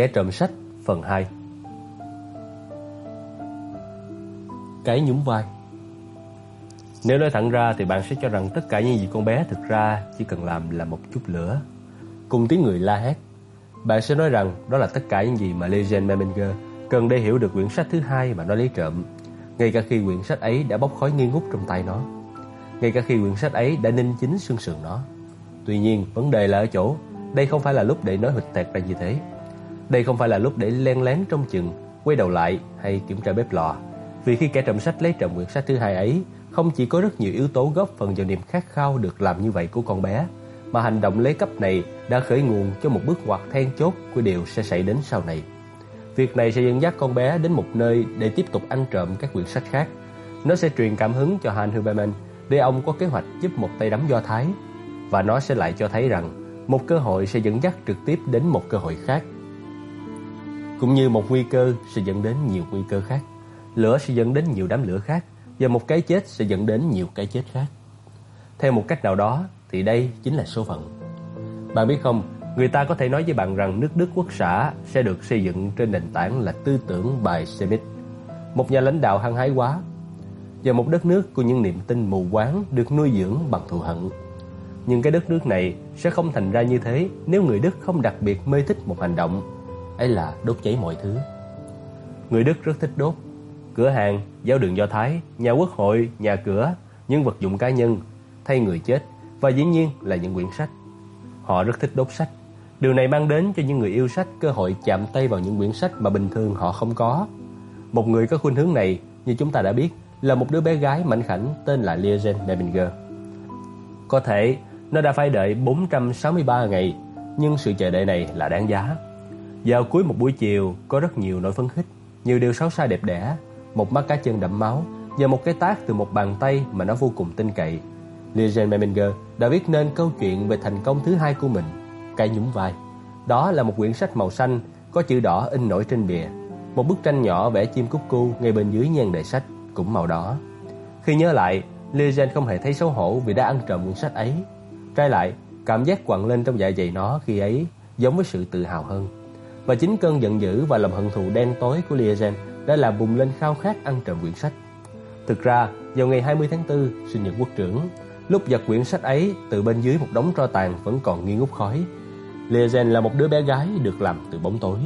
Kẻ trộm sách, phần 2 Cái nhún vai. Nếu nói thẳng ra thì bạn sẽ cho rằng tất cả những gì con bé thực ra chỉ cần làm là một chút lửa, Cùng tiếng người la hét. Bạn sẽ nói rằng đó là tất cả những gì mà Legend Meminger cần để hiểu được quyển sách thứ hai mà nó lấy trộm, Ngay cả khi quyển sách ấy đã bốc khói nghi ngút trong tay nó, Ngay cả khi quyển sách ấy đã ninh chính xương sườn nó. Tuy nhiên, vấn đề là ở chỗ, Đây không phải là lúc để nói hụt tẹt ra như thế đây không phải là lúc để len lén trong chừng, quay đầu lại hay kiểm tra bếp lò. Vì khi kẻ trộm sách lấy trộm quyển sách thứ hai ấy, không chỉ có rất nhiều yếu tố góp phần vào niềm khát khao được làm như vậy của con bé, mà hành động lấy cấp này đã khởi nguồn cho một bước ngoặt then chốt của điều sẽ xảy đến sau này. Việc này sẽ dẫn dắt con bé đến một nơi để tiếp tục ăn trộm các quyển sách khác. Nó sẽ truyền cảm hứng cho Han Huberman để ông có kế hoạch giúp một tay đấm Do Thái. Và nó sẽ lại cho thấy rằng một cơ hội sẽ dẫn dắt trực tiếp đến một cơ hội khác cũng như một nguy cơ sẽ dẫn đến nhiều nguy cơ khác. Lửa sẽ dẫn đến nhiều đám lửa khác và một cái chết sẽ dẫn đến nhiều cái chết khác. Theo một cách nào đó thì đây chính là số phận. Bạn biết không, người ta có thể nói với bạn rằng nước Đức quốc xã sẽ được xây dựng trên nền tảng là tư tưởng bài Semit, một nhà lãnh đạo hăng hái quá và một đất nước của những niềm tin mù quáng được nuôi dưỡng bằng thù hận. Nhưng cái đất nước này sẽ không thành ra như thế nếu người Đức không đặc biệt mê thích một hành động ấy là đốt cháy mọi thứ. Người Đức rất thích đốt cửa hàng, giáo đường Do Thái, nhà quốc hội, nhà cửa, những vật dụng cá nhân, thay người chết và dĩ nhiên là những quyển sách. Họ rất thích đốt sách. Điều này mang đến cho những người yêu sách cơ hội chạm tay vào những quyển sách mà bình thường họ không có. Một người có khuynh hướng này, như chúng ta đã biết, là một đứa bé gái mảnh khảnh tên là Liazen Deminger. Có thể nó đã phải đợi 463 ngày, nhưng sự chờ đợi này là đáng giá. Vào cuối một buổi chiều có rất nhiều nỗi phấn khích, nhiều điều xấu xa đẹp đẽ, một mắt cá chân đẫm máu và một cái tác từ một bàn tay mà nó vô cùng tin cậy. Legend Meminger đã viết nên câu chuyện về thành công thứ hai của mình, cái nhúng vai. Đó là một quyển sách màu xanh có chữ đỏ in nổi trên bìa. Một bức tranh nhỏ vẽ chim cúc cu ngay bên dưới nhan đề sách cũng màu đỏ. Khi nhớ lại, Legend không hề thấy xấu hổ vì đã ăn trộm quyển sách ấy. Trái lại, cảm giác quặn lên trong dạ dày nó khi ấy giống với sự tự hào hơn. Và chính cơn giận dữ và lòng hận thù đen tối của Liazen đã làm bùng lên khao khát ăn trộm quyển sách. Thực ra, vào ngày 20 tháng 4, sinh nhật quốc trưởng, lúc giật quyển sách ấy từ bên dưới một đống tro tàn vẫn còn nghi ngút khói, Liazen là một đứa bé gái được làm từ bóng tối.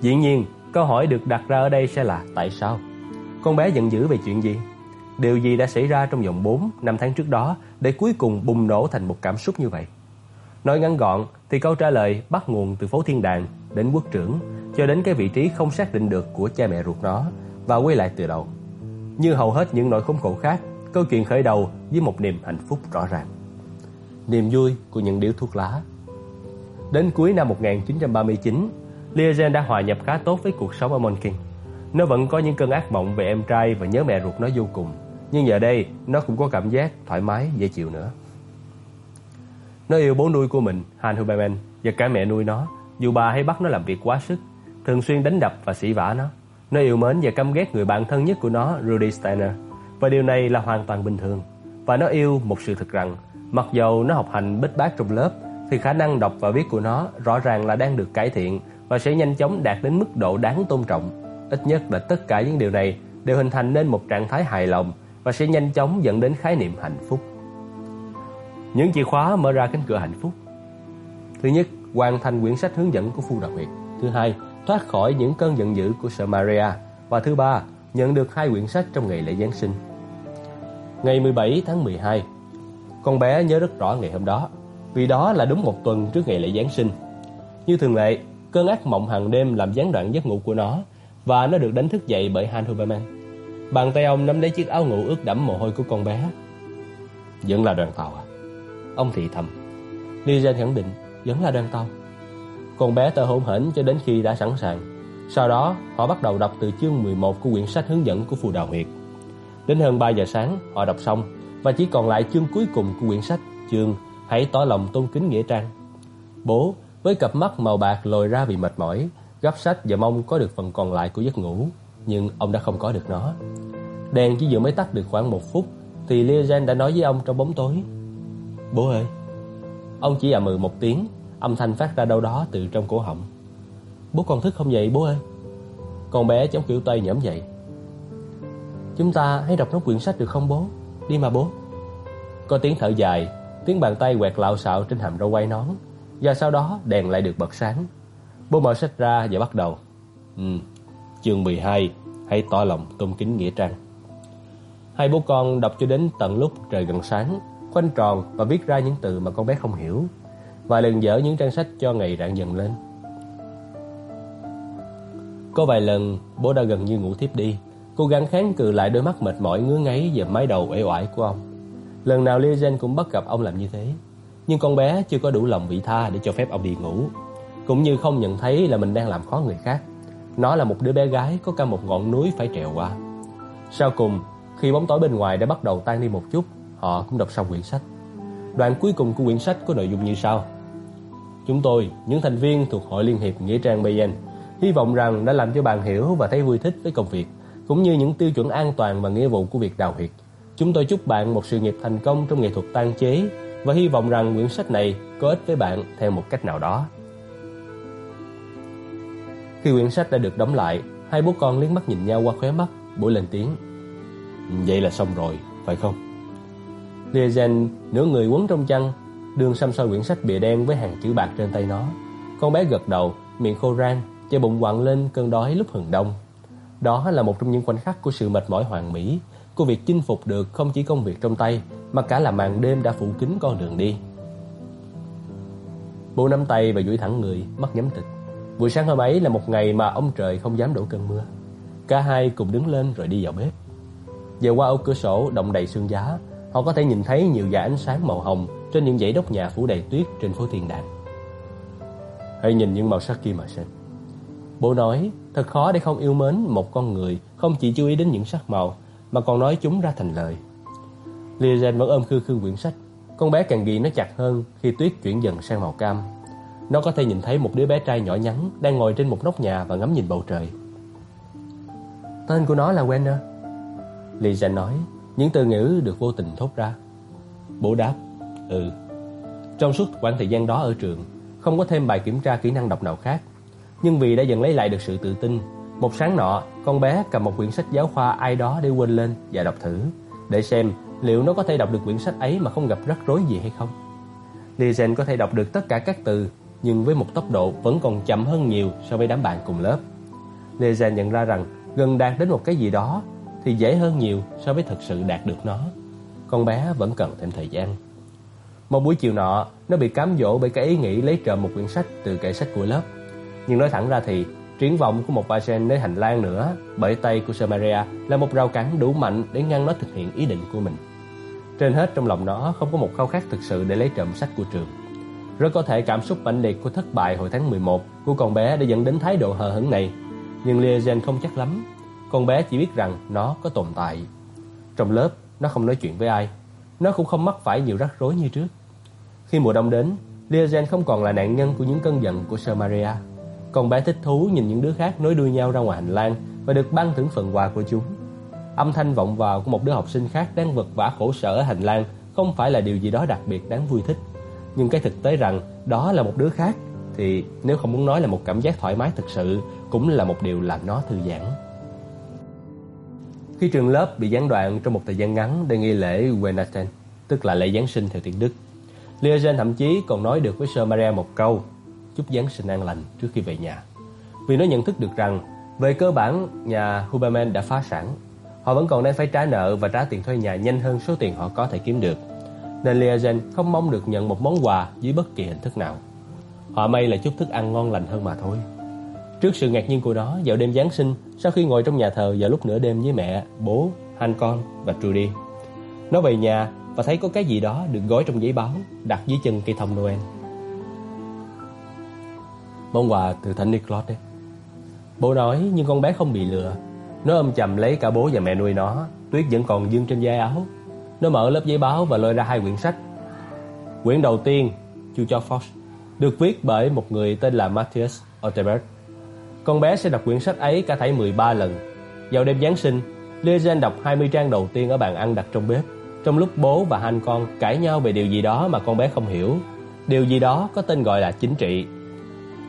Dĩ nhiên, câu hỏi được đặt ra ở đây sẽ là tại sao? Con bé giận dữ về chuyện gì? Điều gì đã xảy ra trong vòng 4 năm tháng trước đó để cuối cùng bùng nổ thành một cảm xúc như vậy? Nói ngắn gọn thì câu trả lời bắt nguồn từ phố thiên đàng đến quốc trưởng cho đến cái vị trí không xác định được của cha mẹ ruột nó và quay lại từ đầu. Như hầu hết những nỗi khốn khổ khác, câu chuyện khởi đầu với một niềm hạnh phúc rõ ràng. Niềm vui của những điếu thuốc lá. Đến cuối năm 1939, Liazen đã hòa nhập khá tốt với cuộc sống ở Monking. Nó vẫn có những cơn ác mộng về em trai và nhớ mẹ ruột nó vô cùng, nhưng giờ đây nó cũng có cảm giác thoải mái dễ chịu nữa. Nó yêu bố nuôi của mình, Han Huberman, và cả mẹ nuôi nó, dù bà hay bắt nó làm việc quá sức, thường xuyên đánh đập và sỉ vả nó. Nó yêu mến và căm ghét người bạn thân nhất của nó, Rudy Steiner, và điều này là hoàn toàn bình thường. Và nó yêu một sự thật rằng, mặc dầu nó học hành bích bát trong lớp, thì khả năng đọc và viết của nó rõ ràng là đang được cải thiện và sẽ nhanh chóng đạt đến mức độ đáng tôn trọng. Ít nhất là tất cả những điều này đều hình thành nên một trạng thái hài lòng và sẽ nhanh chóng dẫn đến khái niệm hạnh phúc. Những chìa khóa mở ra cánh cửa hạnh phúc. Thứ nhất, hoàn thành quyển sách hướng dẫn của Phu đặc biệt. Thứ hai, thoát khỏi những cơn giận dữ của Sợ Maria. Và thứ ba, nhận được hai quyển sách trong ngày lễ Giáng sinh. Ngày 17 tháng 12, con bé nhớ rất rõ ngày hôm đó, vì đó là đúng một tuần trước ngày lễ Giáng sinh. Như thường lệ, cơn ác mộng hàng đêm làm gián đoạn giấc ngủ của nó và nó được đánh thức dậy bởi Han Huberman. Bàn tay ông nắm lấy chiếc áo ngủ ướt đẫm mồ hôi của con bé. Vẫn là đoàn tàu à? Ông thì thầm Lizen khẳng định vẫn là đoàn tàu Con bé tơ hổn hển cho đến khi đã sẵn sàng. Sau đó, họ bắt đầu đọc từ chương 11 của quyển sách hướng dẫn của Phù Đào Huyệt. Đến hơn 3 giờ sáng, họ đọc xong, Và chỉ còn lại chương cuối cùng của quyển sách, Chương Hãy tỏ lòng tôn kính nghĩa trang. Bố, với cặp mắt màu bạc lồi ra vì mệt mỏi Gấp sách và mong có được phần còn lại của giấc ngủ, Nhưng ông đã không có được nó. Đèn chỉ vừa mới tắt được khoảng một phút, Thì Liazen đã nói với ông trong bóng tối. Bố ơi Ông chỉ ậm mừ một tiếng Âm thanh phát ra đâu đó từ trong cổ họng bố còn thức không vậy bố ơi? Con bé chống kiểu tay nhõm dậy. Chúng ta hãy đọc nốt quyển sách được không bố? Đi mà bố. Có tiếng thở dài, tiếng bàn tay quẹt lạo xạo trên hàm râu quay nón, và sau đó đèn lại được bật sáng. Bố mở sách ra và bắt đầu. Ừ, chương 12, hãy tỏ lòng tôn kính nghĩa trang. Hai bố con đọc cho đến tận lúc trời gần sáng, khoanh tròn và viết ra những từ mà con bé không hiểu. Vài lần dở những trang sách cho ngày rạng dần lên. Có vài lần bố đã gần như ngủ thiếp đi, cố gắng kháng cự lại đôi mắt mệt mỏi ngứa ngáy và mái đầu uể oải của ông. Lần nào Liazen cũng bắt gặp ông làm như thế, nhưng con bé chưa có đủ lòng vị tha để cho phép ông đi ngủ, cũng như không nhận thấy là mình đang làm khó người khác. Nó là một đứa bé gái có cả một ngọn núi phải trèo qua. Sau cùng, khi bóng tối bên ngoài đã bắt đầu tan đi một chút, họ cũng đọc xong quyển sách. Đoạn cuối cùng của quyển sách có nội dung như sau: Chúng tôi, những thành viên thuộc Hội Liên hiệp Nghĩa trang bayen hy vọng rằng đã làm cho bạn hiểu và thấy vui thích với công việc, cũng như những tiêu chuẩn an toàn và nghĩa vụ của việc đào huyệt. Chúng tôi chúc bạn một sự nghiệp thành công trong nghệ thuật tan chế và hy vọng rằng quyển sách này có ích với bạn theo một cách nào đó. Khi quyển sách đã được đóng lại, hai bố con liếc mắt nhìn nhau qua khóe mắt, buổi lên tiếng. Vậy là xong rồi, phải không? Liazen nửa người quấn trong chăn, đường xăm soi quyển sách bìa đen với hàng chữ bạc trên tay nó. Con bé gật đầu, miệng khô rang, cho bụng quặn lên cơn đói lúc hừng đông. Đó là một trong những khoảnh khắc của sự mệt mỏi hoàn mỹ, của việc chinh phục được không chỉ công việc trong tay, mà cả là màn đêm đã phủ kín con đường đi. Bố nắm tay và duỗi thẳng người, mắt nhắm tịch. Buổi sáng hôm ấy là một ngày mà ông trời không dám đổ cơn mưa. Cả hai cùng đứng lên rồi đi vào bếp. Về qua ô cửa sổ động đầy sương giá, họ có thể nhìn thấy nhiều dải ánh sáng màu hồng trên những dãy đốc nhà phủ đầy tuyết trên phố Thiên Đàng. Hãy nhìn những màu sắc kia mà xem. Bố nói, thật khó để không yêu mến một con người không chỉ chú ý đến những sắc màu mà còn nói chúng ra thành lời. Liazen vẫn ôm khư khư quyển sách. Con bé càng ghi nó chặt hơn khi tuyết chuyển dần sang màu cam. Nó có thể nhìn thấy một đứa bé trai nhỏ nhắn đang ngồi trên một nóc nhà và ngắm nhìn bầu trời. Tên của nó là Wenner. Liazen nói, những từ ngữ được vô tình thốt ra. Bố đáp, ừ. Trong suốt khoảng thời gian đó ở trường, không có thêm bài kiểm tra kỹ năng đọc nào khác nhưng vì đã dần lấy lại được sự tự tin, một sáng nọ, con bé cầm một quyển sách giáo khoa ai đó để quên lên và đọc thử, để xem liệu nó có thể đọc được quyển sách ấy mà không gặp rắc rối gì hay không. Lizen có thể đọc được tất cả các từ, nhưng với một tốc độ vẫn còn chậm hơn nhiều so với đám bạn cùng lớp. Lizen nhận ra rằng gần đạt đến một cái gì đó thì dễ hơn nhiều so với thực sự đạt được nó. Con bé vẫn cần thêm thời gian. Một buổi chiều nọ, nó bị cám dỗ bởi cái ý nghĩ lấy trộm một quyển sách từ kệ sách của lớp. Nhưng nói thẳng ra thì triển vọng của một Bajen đến hành lang nữa bởi tay của Samaria là một rào cản đủ mạnh để ngăn nó thực hiện ý định của mình. Trên hết trong lòng nó không có một khao khát thực sự để lấy trộm sách của trường. Rất có thể cảm xúc mãnh liệt của thất bại hồi tháng 11 của con bé đã dẫn đến thái độ hờ hững này. Nhưng Liazen không chắc lắm. Con bé chỉ biết rằng nó có tồn tại. Trong lớp, nó không nói chuyện với ai. Nó cũng không mắc phải nhiều rắc rối như trước. Khi mùa đông đến, Liazen không còn là nạn nhân của những cơn giận của Samaria. Con bé thích thú nhìn những đứa khác nối đuôi nhau ra ngoài hành lang và được ban thưởng phần quà của chúng. Âm thanh vọng vào của một đứa học sinh khác đang vật vã khổ sở ở hành lang không phải là điều gì đó đặc biệt đáng vui thích. Nhưng cái thực tế rằng đó là một đứa khác thì nếu không muốn nói là một cảm giác thoải mái thực sự cũng là một điều làm nó thư giãn. Khi trường lớp bị gián đoạn trong một thời gian ngắn để nghi lễ Weihnachten, tức là lễ Giáng sinh theo tiếng Đức, Liazen thậm chí còn nói được với Sơ Maria một câu chúc Giáng sinh an lành trước khi về nhà. Vì nó nhận thức được rằng về cơ bản nhà Huberman đã phá sản. Họ vẫn còn đang phải trả nợ và trả tiền thuê nhà nhanh hơn số tiền họ có thể kiếm được. Nên Liazen không mong được nhận một món quà dưới bất kỳ hình thức nào. Họ may là chút thức ăn ngon lành hơn mà thôi. Trước sự ngạc nhiên của nó vào đêm Giáng sinh, sau khi ngồi trong nhà thờ vào lúc nửa đêm với mẹ, bố, anh con và Trudy, nó về nhà và thấy có cái gì đó được gói trong giấy báo đặt dưới chân cây thông Noel. Món quà từ Thánh Nicholas đấy. Bố nói nhưng con bé không bị lừa. Nó ôm chầm lấy cả bố và mẹ nuôi nó. Tuyết vẫn còn dương trên vai áo. Nó mở lớp giấy báo và lôi ra hai quyển sách. Quyển đầu tiên Chu cho Fox Được viết bởi một người tên là Matthias Otterberg con bé sẽ đọc quyển sách ấy cả thảy 13 lần Vào đêm Giáng sinh Liazen đọc 20 trang đầu tiên ở bàn ăn đặt trong bếp Trong lúc bố và hai con cãi nhau về điều gì đó mà con bé không hiểu Điều gì đó có tên gọi là chính trị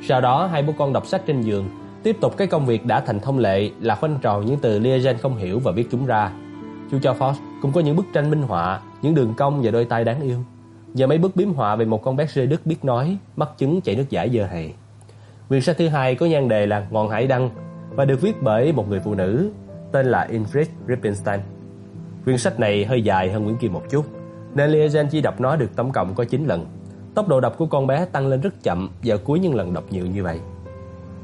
Sau đó hai bố con đọc sách trên giường, tiếp tục cái công việc đã thành thông lệ là khoanh tròn những từ Liazen không hiểu và viết chúng ra. Chú cho Fox cũng có những bức tranh minh họa, những đường cong và đôi tay đáng yêu. Và mấy bức biếm họa về một con bé rơi đức biết nói, mắt trứng chảy nước giải dơ hề. Quyển sách thứ hai có nhan đề là Ngọn Hải Đăng và được viết bởi một người phụ nữ tên là Ingrid Rippenstein. Quyển sách này hơi dài hơn quyển kia một chút, nên Liazen chỉ đọc nó được tổng cộng có 9 lần. Tốc độ đọc của con bé tăng lên rất chậm vào cuối những lần đọc nhiều như vậy.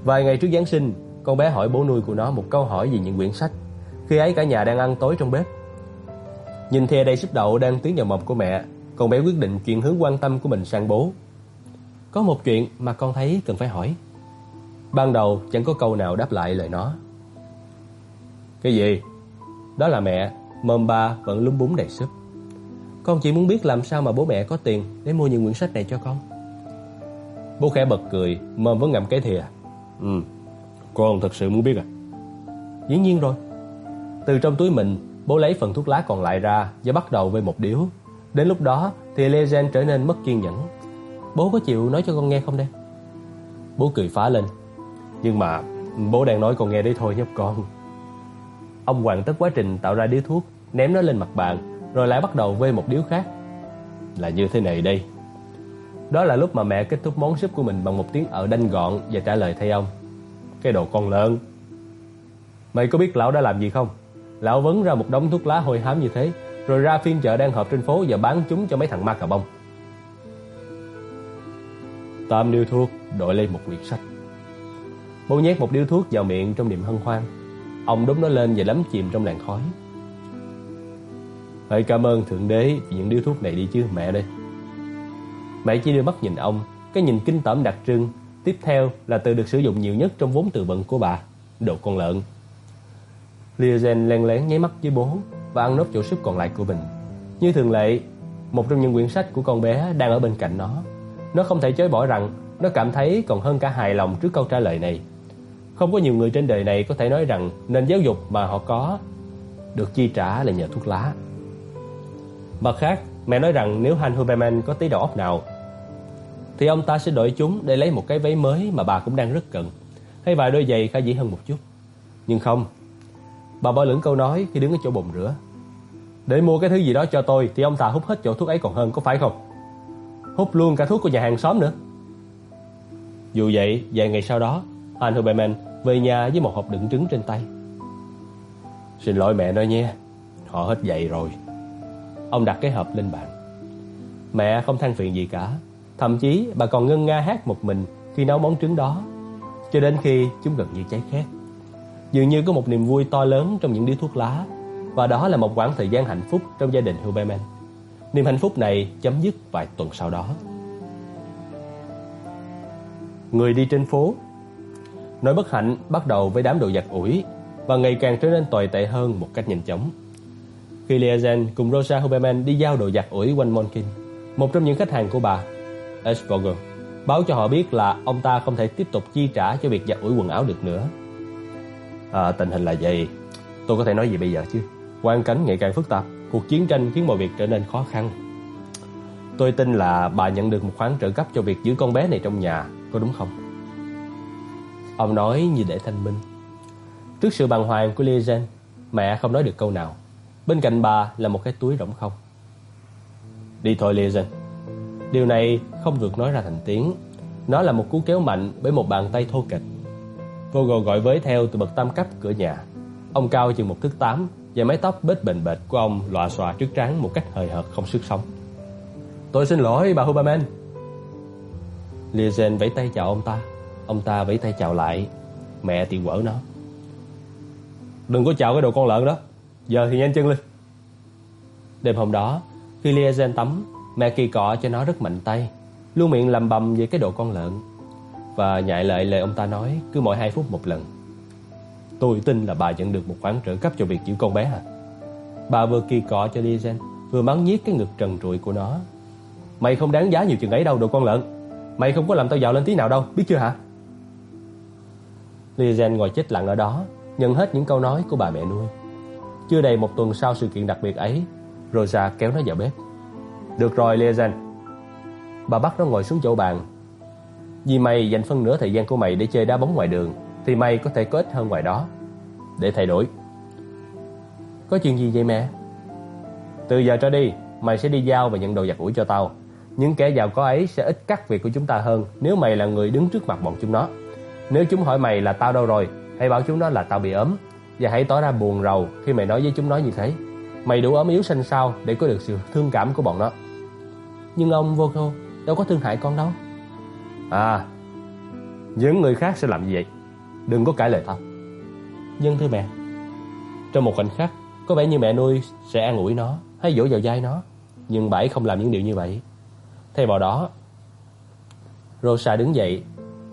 Vài ngày trước Giáng sinh, con bé hỏi bố nuôi của nó một câu hỏi về những quyển sách. Khi ấy cả nhà đang ăn tối trong bếp. Nhìn thìa đầy súp đậu đang tiến vào mồm của mẹ, con bé quyết định chuyển hướng quan tâm của mình sang bố. Có một chuyện mà con thấy cần phải hỏi. Ban đầu chẳng có câu nào đáp lại lời nó. Cái gì? Đó là mẹ, mồm ba vẫn lúng búng đầy súp. Con chỉ muốn biết làm sao mà bố mẹ có tiền để mua những quyển sách này cho con. Bố khẽ bật cười, mồm vẫn ngậm cái thìa. Ừ, con thật sự muốn biết à? Dĩ nhiên rồi. Từ trong túi mình, bố lấy phần thuốc lá còn lại ra và bắt đầu với một điếu. Đến lúc đó thì Legend trở nên mất kiên nhẫn. Bố có chịu nói cho con nghe không đây? Bố cười phá lên. Nhưng mà bố đang nói con nghe đấy thôi nhóc con. Ông hoàn tất quá trình tạo ra điếu thuốc, ném nó lên mặt bàn, rồi lại bắt đầu vê một điếu khác. Là như thế này đây. Đó là lúc mà mẹ kết thúc món súp của mình bằng một tiếng ở đanh gọn và trả lời thay ông. Cái đồ con lợn. Mày có biết lão đã làm gì không? Lão vấn ra một đống thuốc lá hôi hám như thế, rồi ra phiên chợ đang họp trên phố và bán chúng cho mấy thằng ma cà bông. Tam điêu thuốc đội lên một quyển sách. Bố nhét một điếu thuốc vào miệng trong niềm hân hoan. Ông đốm nó lên và lắm chìm trong làn khói. Phải cảm ơn Thượng Đế vì những điếu thuốc này đi chứ mẹ đây. Mẹ chỉ đưa mắt nhìn ông, cái nhìn kinh tởm đặc trưng. Tiếp theo là từ được sử dụng nhiều nhất trong vốn từ vựng của bà, đồ con lợn. Liazen len lén nháy mắt với bố và ăn nốt chỗ súp còn lại của mình. Như thường lệ, một trong những quyển sách của con bé đang ở bên cạnh nó. Nó không thể chối bỏ rằng nó cảm thấy còn hơn cả hài lòng trước câu trả lời này. Không có nhiều người trên đời này có thể nói rằng nền giáo dục mà họ có được chi trả là nhờ thuốc lá. Mặt khác, mẹ nói rằng nếu Han Huberman có tí đầu óc nào thì ông ta sẽ đổi chúng để lấy một cái váy mới mà bà cũng đang rất cần, hay vài đôi giày khá dĩ hơn một chút. Nhưng không, bà bỏ lửng câu nói khi đứng ở chỗ bồn rửa. Để mua cái thứ gì đó cho tôi thì ông ta hút hết chỗ thuốc ấy còn hơn, có phải không? Hút luôn cả thuốc của nhà hàng xóm nữa. Dù vậy, vài ngày sau đó, Han Huberman về nhà với một hộp đựng trứng trên tay. Xin lỗi mẹ nói nha, họ hết dậy rồi. Ông đặt cái hộp lên bàn. Mẹ không than phiền gì cả, thậm chí bà còn ngân nga hát một mình khi nấu món trứng đó, cho đến khi chúng gần như cháy khét. Dường như có một niềm vui to lớn trong những điếu thuốc lá, và đó là một khoảng thời gian hạnh phúc trong gia đình Huberman. Niềm hạnh phúc này chấm dứt vài tuần sau đó. Người đi trên phố Nỗi bất hạnh bắt đầu với đám đồ giặt ủi và ngày càng trở nên tồi tệ hơn một cách nhanh chóng. Khi Liazen cùng Rosa Huberman đi giao đồ giặt ủi quanh Monkin, một trong những khách hàng của bà, Esvogel, báo cho họ biết là ông ta không thể tiếp tục chi trả cho việc giặt ủi quần áo được nữa. À, tình hình là vậy. Tôi có thể nói gì bây giờ chứ? Quan cảnh ngày càng phức tạp, cuộc chiến tranh khiến mọi việc trở nên khó khăn. Tôi tin là bà nhận được một khoản trợ cấp cho việc giữ con bé này trong nhà, có đúng không? Ông nói như để thanh minh. Trước sự bàng hoàng của Liazen, mẹ không nói được câu nào. Bên cạnh bà là một cái túi rỗng không. Đi thôi Liazen. Điều này không được nói ra thành tiếng. Nó là một cú kéo mạnh bởi một bàn tay thô kịch Vogel gọi với theo từ bậc tam cấp cửa nhà. Ông cao chừng một thước tám và mái tóc bết bền bệt của ông lòa xòa trước trán một cách hời hợt không sức sống. Tôi xin lỗi bà Huberman. Liazen vẫy tay chào ông ta. Ông ta vẫy tay chào lại. Mẹ thì quở nó. Đừng có chào cái đồ con lợn đó. Giờ thì nhanh chân lên. Đêm hôm đó, khi Liazen tắm, mẹ kỳ cọ cho nó rất mạnh tay, luôn miệng lầm bầm về cái đồ con lợn và nhại lại lời ông ta nói cứ mỗi 2 phút một lần. Tôi tin là bà nhận được một khoản trợ cấp cho việc giữ con bé hả Bà vừa kỳ cọ cho Liazen, vừa mắng nhiếc cái ngực trần trụi của nó. Mày không đáng giá nhiều chừng ấy đâu đồ con lợn. Mày không có làm tao giàu lên tí nào đâu, biết chưa hả? Lizen ngồi chết lặng ở đó, nhận hết những câu nói của bà mẹ nuôi. Chưa đầy một tuần sau sự kiện đặc biệt ấy, Rosa kéo nó vào bếp. Được rồi, Lizen. Bà bắt nó ngồi xuống chỗ bàn. Vì mày dành phân nửa thời gian của mày để chơi đá bóng ngoài đường Thì mày có thể có ích hơn ngoài đó Để thay đổi Có chuyện gì vậy mẹ Từ giờ trở đi Mày sẽ đi giao và nhận đồ giặt ủi cho tao Những kẻ giàu có ấy sẽ ít cắt việc của chúng ta hơn Nếu mày là người đứng trước mặt bọn chúng nó nếu chúng hỏi mày là tao đâu rồi Hãy bảo chúng nó là tao bị ốm. Và hãy tỏ ra buồn rầu khi mày nói với chúng nó như thế. Mày đủ ốm yếu xanh sao Để có được sự thương cảm của bọn nó? Nhưng ông Vogo đâu có thương hại con đâu. À Những người khác sẽ làm gì vậy? Đừng có cãi lời tao. Dân thưa mẹ Trong một khoảnh khắc Có vẻ như mẹ nuôi sẽ an ủi nó Hay dỗ vào vai nó. Nhưng bà ấy không làm những điều như vậy. Thay vào đó Rosa đứng dậy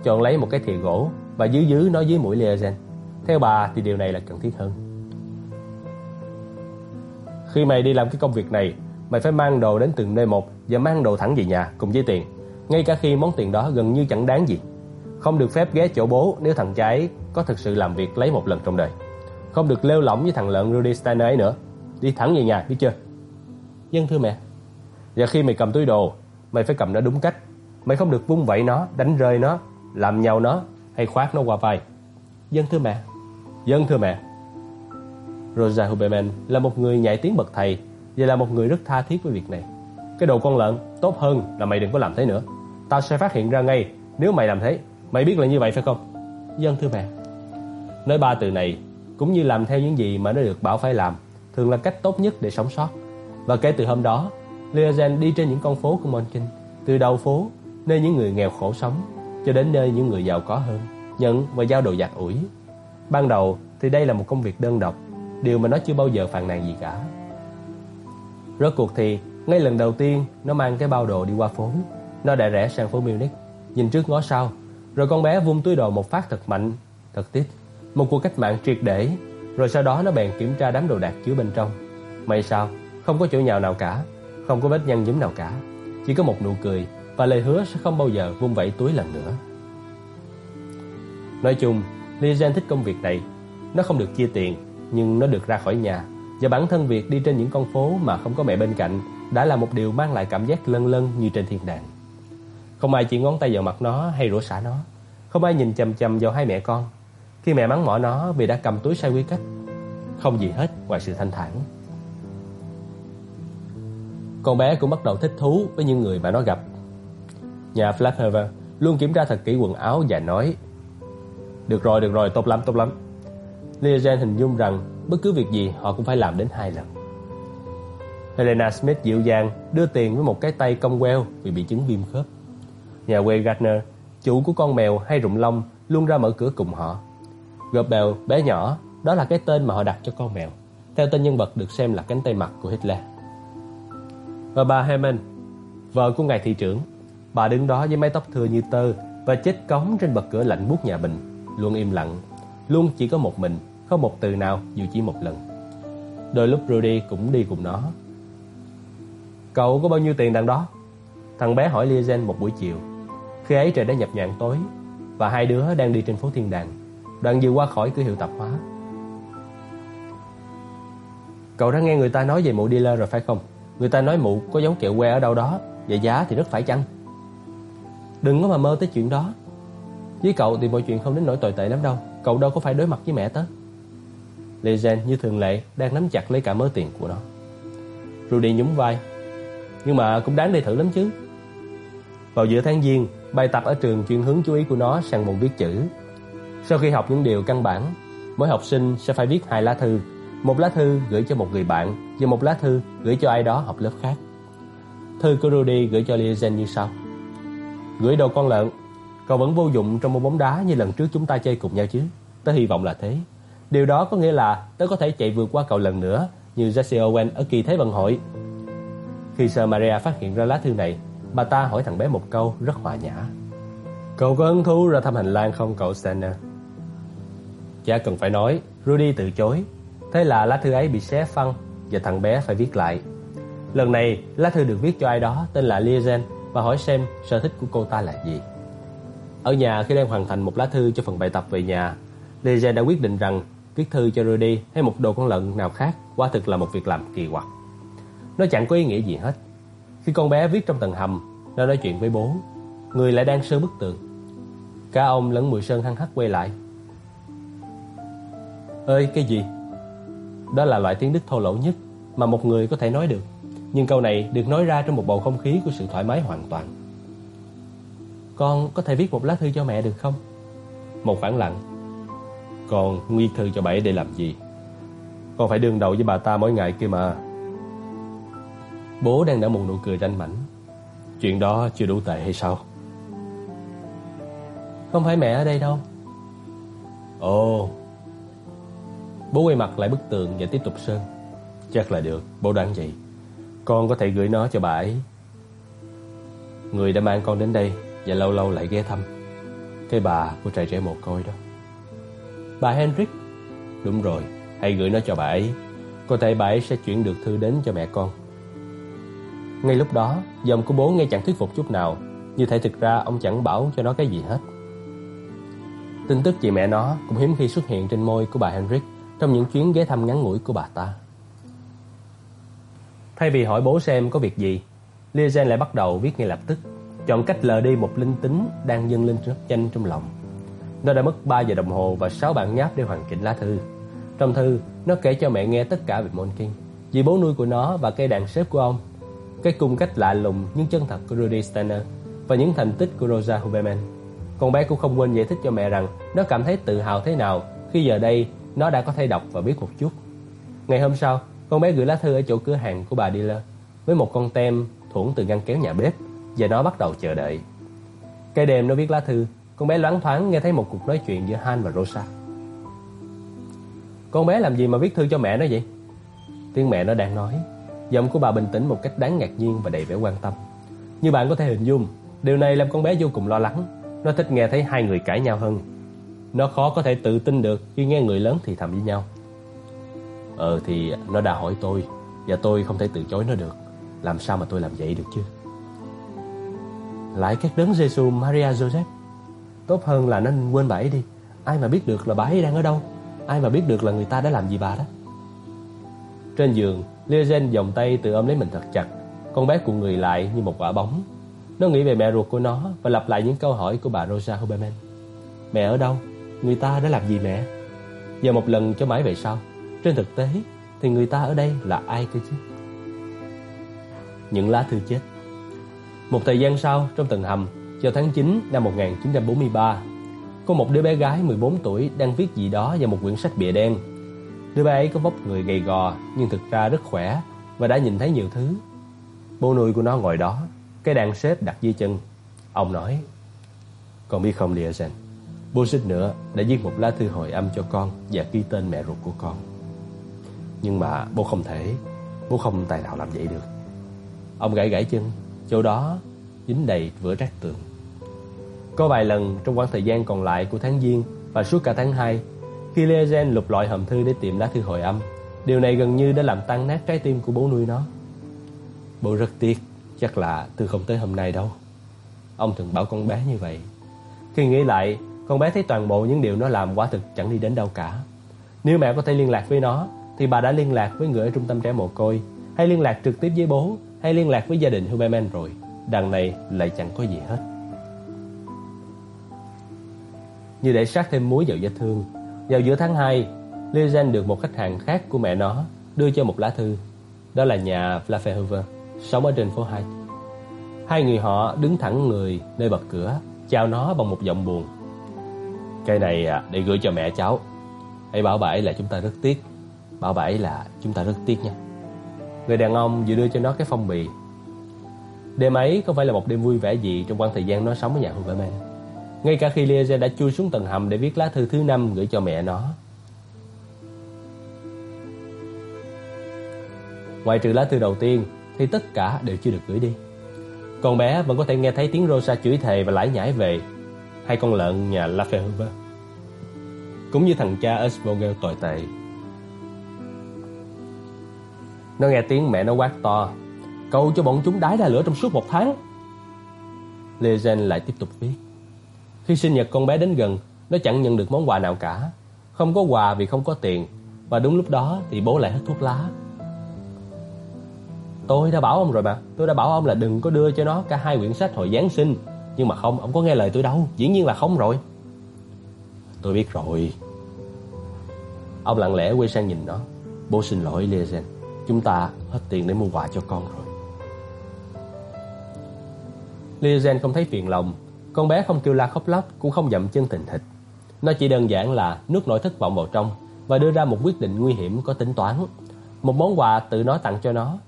Chọn lấy một cái thìa gỗ Và dưới dưới nó dưới mũi Liazen Theo bà thì điều này là cần thiết hơn Khi mày đi làm cái công việc này Mày phải mang đồ đến từng nơi một Và mang đồ thẳng về nhà cùng với tiền ngay cả khi món tiền đó gần như chẳng đáng gì. Không được phép ghé chỗ bố nếu thằng trái có thực sự làm việc lấy một lần trong đời. Không được lêu lỏng với thằng lợn Rudy Steiner ấy nữa. Đi thẳng về nhà, biết chưa? Dân thưa mẹ. Và khi mày cầm túi đồ, mày phải cầm nó đúng cách. Mày không được vung vẩy nó, đánh rơi nó, làm nhau nó hay khoác nó qua vai. Dân thưa mẹ. Dân thưa mẹ. Rosa Huberman là một người nhảy tiếng bậc thầy và là một người rất tha thiết với việc này. Cái đồ con lợn, tốt hơn là mày đừng có làm thế nữa. Tao sẽ phát hiện ra ngay nếu mày làm thế. Mày biết là như vậy phải không? Dân thưa mẹ. Nói ba từ này cũng như làm theo những gì mà nó được bảo phải làm, thường là cách tốt nhất để sống sót. Và kể từ hôm đó, Leozen đi trên những con phố của Monkin, từ đầu phố nơi những người nghèo khổ sống cho đến nơi những người giàu có hơn, nhận và giao đồ giặt ủi. Ban đầu thì đây là một công việc đơn độc, điều mà nó chưa bao giờ phàn nàn gì cả. Rốt cuộc thì ngay lần đầu tiên nó mang cái bao đồ đi qua phố nó đã rẽ sang phố Munich, nhìn trước ngó sau, rồi con bé vung túi đồ một phát thật mạnh, thật tít, một cuộc cách mạng triệt để, rồi sau đó nó bèn kiểm tra đám đồ đạc chứa bên trong. May sao, không có chỗ nhào nào cả, không có vết nhăn nhúm nào cả, chỉ có một nụ cười và lời hứa sẽ không bao giờ vung vẩy túi lần nữa. Nói chung, Lizen thích công việc này, nó không được chia tiền, nhưng nó được ra khỏi nhà. Và bản thân việc đi trên những con phố mà không có mẹ bên cạnh đã là một điều mang lại cảm giác lân lân như trên thiên đàng. Không ai chỉ ngón tay vào mặt nó hay rủa xả nó. Không ai nhìn chầm chầm vào hai mẹ con. Khi mẹ mắng mỏ nó vì đã cầm túi sai quy cách Không gì hết ngoài sự thanh thản. Con bé cũng bắt đầu thích thú với những người mà nó gặp. Dạ, Nhà Flathhover luôn kiểm tra thật kỹ quần áo và nói Được rồi, được rồi, tốt lắm, tốt lắm. Liazen hình dung rằng bất cứ việc gì họ cũng phải làm đến hai lần. Helena Smith dịu dàng đưa tiền với một cái tay cong queo vì bị chứng viêm khớp. Nhà quê Gardner, chủ của con mèo hay rụng lông, luôn ra mở cửa cùng họ. Goebbels bé nhỏ, đó là cái tên mà họ đặt cho con mèo, theo tên nhân vật được xem là cánh tay mặt của Hitler. Và bà Hermann, vợ của ngài thị trưởng, bà đứng đó với mái tóc thưa như tơ và chết cống trên bậc cửa lạnh buốt nhà bình, luôn im lặng, luôn chỉ có một mình, không một từ nào dù chỉ một lần. Đôi lúc Rudy cũng đi cùng nó. Cậu có bao nhiêu tiền đằng đó? Thằng bé hỏi Liazen một buổi chiều. Khi ấy trời đã nhập nhạn tối Và hai đứa đang đi trên phố Thiên Đàng Đoạn vừa qua khỏi cửa hiệu tạp hóa Cậu đã nghe người ta nói về mụ dealer rồi phải không? Người ta nói mụ có giống kẹo que ở đâu đó Và giá thì rất phải chăng Đừng có mà mơ tới chuyện đó. Với cậu thì mọi chuyện không đến nỗi tồi tệ lắm đâu. Cậu đâu có phải đối mặt với mẹ tớ. Legend như thường lệ Đang nắm chặt lấy cả mớ tiền của nó. Rudy nhún vai. Nhưng mà cũng đáng để thử lắm chứ. Vào giữa tháng Giêng Bài tập ở trường chuyên hướng chú ý của nó sang môn viết chữ. Sau khi học những điều căn bản, mỗi học sinh sẽ phải viết hai lá thư, một lá thư gửi cho một người bạn và một lá thư gửi cho ai đó học lớp khác. Thư của Rudy gửi cho Liazen như sau: Gửi đồ con lợn, cậu vẫn vô dụng trong môn bóng đá như lần trước chúng ta chơi cùng nhau chứ? Tớ hy vọng là thế. Điều đó có nghĩa là tớ có thể chạy vượt qua cậu lần nữa như Jesse Owen ở kỳ Thế vận hội. Khi Sir Maria phát hiện ra lá thư này, Bà ta hỏi thằng bé một câu rất hòa nhã Cậu có hứng thú ra thăm hành lang không cậu Stanner Chả cần phải nói Rudy từ chối Thế là lá thư ấy bị xé phăng Và thằng bé phải viết lại Lần này lá thư được viết cho ai đó Tên là Liazen và hỏi xem sở thích của cô ta là gì Ở nhà khi đang hoàn thành một lá thư Cho phần bài tập về nhà Liazen đã quyết định rằng Viết thư cho Rudy hay một đồ con lợn nào khác Quả thực là một việc làm kỳ quặc Nó chẳng có ý nghĩa gì hết khi con bé viết trong tầng hầm, nó nói chuyện với bố, người lại đang sơn bức tường. Cả ông lẫn mùi Sơn hăng hắc quay lại. Ơi cái gì? Đó là loại tiếng Đức thô lỗ nhất mà một người có thể nói được. Nhưng câu này được nói ra trong một bầu không khí của sự thoải mái hoàn toàn. Con có thể viết một lá thư cho mẹ được không? Một khoảng lặng. Con viết thư cho bảy để làm gì? Con phải đương đầu với bà ta mỗi ngày kia mà. Bố đang nở một nụ cười ranh mảnh. Chuyện đó chưa đủ tệ hay sao? Không phải mẹ ở đây đâu. Ồ. Bố quay mặt lại bức tường và tiếp tục sơn. Chắc là được, bố đoán vậy. Con có thể gửi nó cho bà ấy. Người đã mang con đến đây và lâu lâu lại ghé thăm. Cái bà của trai trẻ mồ côi đó. Bà Henrik. Đúng rồi, hãy gửi nó cho bà ấy. Có thể bà ấy sẽ chuyển được thư đến cho mẹ con. Ngay lúc đó, giọng của bố nghe chẳng thuyết phục chút nào, như thể thực ra ông chẳng bảo cho nó cái gì hết. Tin tức về mẹ nó cũng hiếm khi xuất hiện trên môi của bà Henrik trong những chuyến ghé thăm ngắn ngủi của bà ta. Thay vì hỏi bố xem có việc gì, Liazen lại bắt đầu viết ngay lập tức, chọn cách lờ đi một linh tính đang dâng lên rất nhanh trong lòng. Nó đã mất 3 giờ đồng hồ và 6 bản nháp để hoàn chỉnh lá thư. Trong thư, nó kể cho mẹ nghe tất cả về Monkin, vì bố nuôi của nó và cây đàn xếp của ông, cái cung cách lạ lùng nhưng chân thật của Rudy Steiner và những thành tích của Rosa Huberman. Con bé cũng không quên giải thích cho mẹ rằng nó cảm thấy tự hào thế nào khi giờ đây nó đã có thể đọc và biết một chút. Ngày hôm sau, con bé gửi lá thư ở chỗ cửa hàng của bà dealer với một con tem thuẫn từ ngăn kéo nhà bếp và nó bắt đầu chờ đợi. Cái đêm nó viết lá thư, con bé loáng thoáng nghe thấy một cuộc nói chuyện giữa Han và Rosa. Con bé làm gì mà viết thư cho mẹ nó vậy? Tiếng mẹ nó đang nói. Giọng của bà bình tĩnh một cách đáng ngạc nhiên và đầy vẻ quan tâm. Như bạn có thể hình dung, điều này làm con bé vô cùng lo lắng. Nó thích nghe thấy hai người cãi nhau hơn. Nó khó có thể tự tin được khi nghe người lớn thì thầm với nhau. Ờ thì nó đã hỏi tôi và tôi không thể từ chối nó được. Làm sao mà tôi làm vậy được chứ? Lại các đấng Giêsu Maria Joseph. Tốt hơn là nên quên bà ấy đi. Ai mà biết được là bà ấy đang ở đâu? Ai mà biết được là người ta đã làm gì bà đó? Trên giường, Liazen vòng tay tự ôm lấy mình thật chặt. Con bé cuộn người lại như một quả bóng. Nó nghĩ về mẹ ruột của nó và lặp lại những câu hỏi của bà Rosa Huberman. Mẹ ở đâu? Người ta đã làm gì mẹ? giờ một lần cho mãi về sau, trên thực tế thì người ta ở đây là ai cơ chứ? Những lá thư chết Một thời gian sau, trong tầng hầm, vào tháng 9 năm 1943, có một đứa bé gái 14 tuổi đang viết gì đó vào một quyển sách bìa đen. Đứa bé ấy có vóc người gầy gò nhưng thực ra rất khỏe và đã nhìn thấy nhiều thứ. Bố nuôi của nó ngồi đó, cái đàn xếp đặt dưới chân. Ông nói, con biết không Liazen, bố xích nữa đã viết một lá thư hồi âm cho con và ghi tên mẹ ruột của con. Nhưng mà bố không thể, bố không tài nào làm vậy được. Ông gãy gãy chân, chỗ đó dính đầy vữa rác tường. Có vài lần trong khoảng thời gian còn lại của tháng Giêng và suốt cả tháng 2, khi Leogen lục lọi hầm thư để tìm lá thư hồi âm, điều này gần như đã làm tan nát trái tim của bố nuôi nó. Bố rất tiếc, chắc là thư không tới hôm nay đâu. Ông thường bảo con bé như vậy. Khi nghĩ lại, con bé thấy toàn bộ những điều nó làm quả thực chẳng đi đến đâu cả. Nếu mẹ có thể liên lạc với nó, thì bà đã liên lạc với người ở trung tâm trẻ mồ côi, hay liên lạc trực tiếp với bố, hay liên lạc với gia đình Huberman rồi. Đằng này lại chẳng có gì hết. Như để sát thêm muối vào vết thương, vào giữa tháng 2, Lizen được một khách hàng khác của mẹ nó đưa cho một lá thư. Đó là nhà Flaffehover, sống ở trên phố Hai. Hai người họ đứng thẳng người nơi bật cửa, chào nó bằng một giọng buồn. Cái này à, để gửi cho mẹ cháu. Hãy bảo bà ấy là chúng ta rất tiếc. Bảo bà ấy là chúng ta rất tiếc nha. Người đàn ông vừa đưa cho nó cái phong bì. Đêm ấy không phải là một đêm vui vẻ gì trong quãng thời gian nó sống ở nhà Huberman. Ngay cả khi Liese đã chui xuống tầng hầm để viết lá thư thứ năm gửi cho mẹ nó. Ngoài trừ lá thư đầu tiên, thì tất cả đều chưa được gửi đi. Con bé vẫn có thể nghe thấy tiếng Rosa chửi thề và lải nhải về hai con lợn nhà Lafayette. Cũng như thằng cha Esbogel tồi tệ. Nó nghe tiếng mẹ nó quát to, cầu cho bọn chúng đái ra lửa trong suốt một tháng. Legend lại tiếp tục viết. Khi sinh nhật con bé đến gần, nó chẳng nhận được món quà nào cả. Không có quà vì không có tiền, và đúng lúc đó thì bố lại hết thuốc lá. Tôi đã bảo ông rồi mà, tôi đã bảo ông là đừng có đưa cho nó cả hai quyển sách hồi Giáng sinh. Nhưng mà không, ông có nghe lời tôi đâu, dĩ nhiên là không rồi. Tôi biết rồi. Ông lặng lẽ quay sang nhìn nó. Bố xin lỗi Legend chúng ta hết tiền để mua quà cho con rồi. Liazen không thấy phiền lòng, con bé không kêu la khóc lóc, cũng không dậm chân tình thịt. Nó chỉ đơn giản là nước nổi thất vọng vào trong và đưa ra một quyết định nguy hiểm có tính toán. Một món quà tự nó tặng cho nó.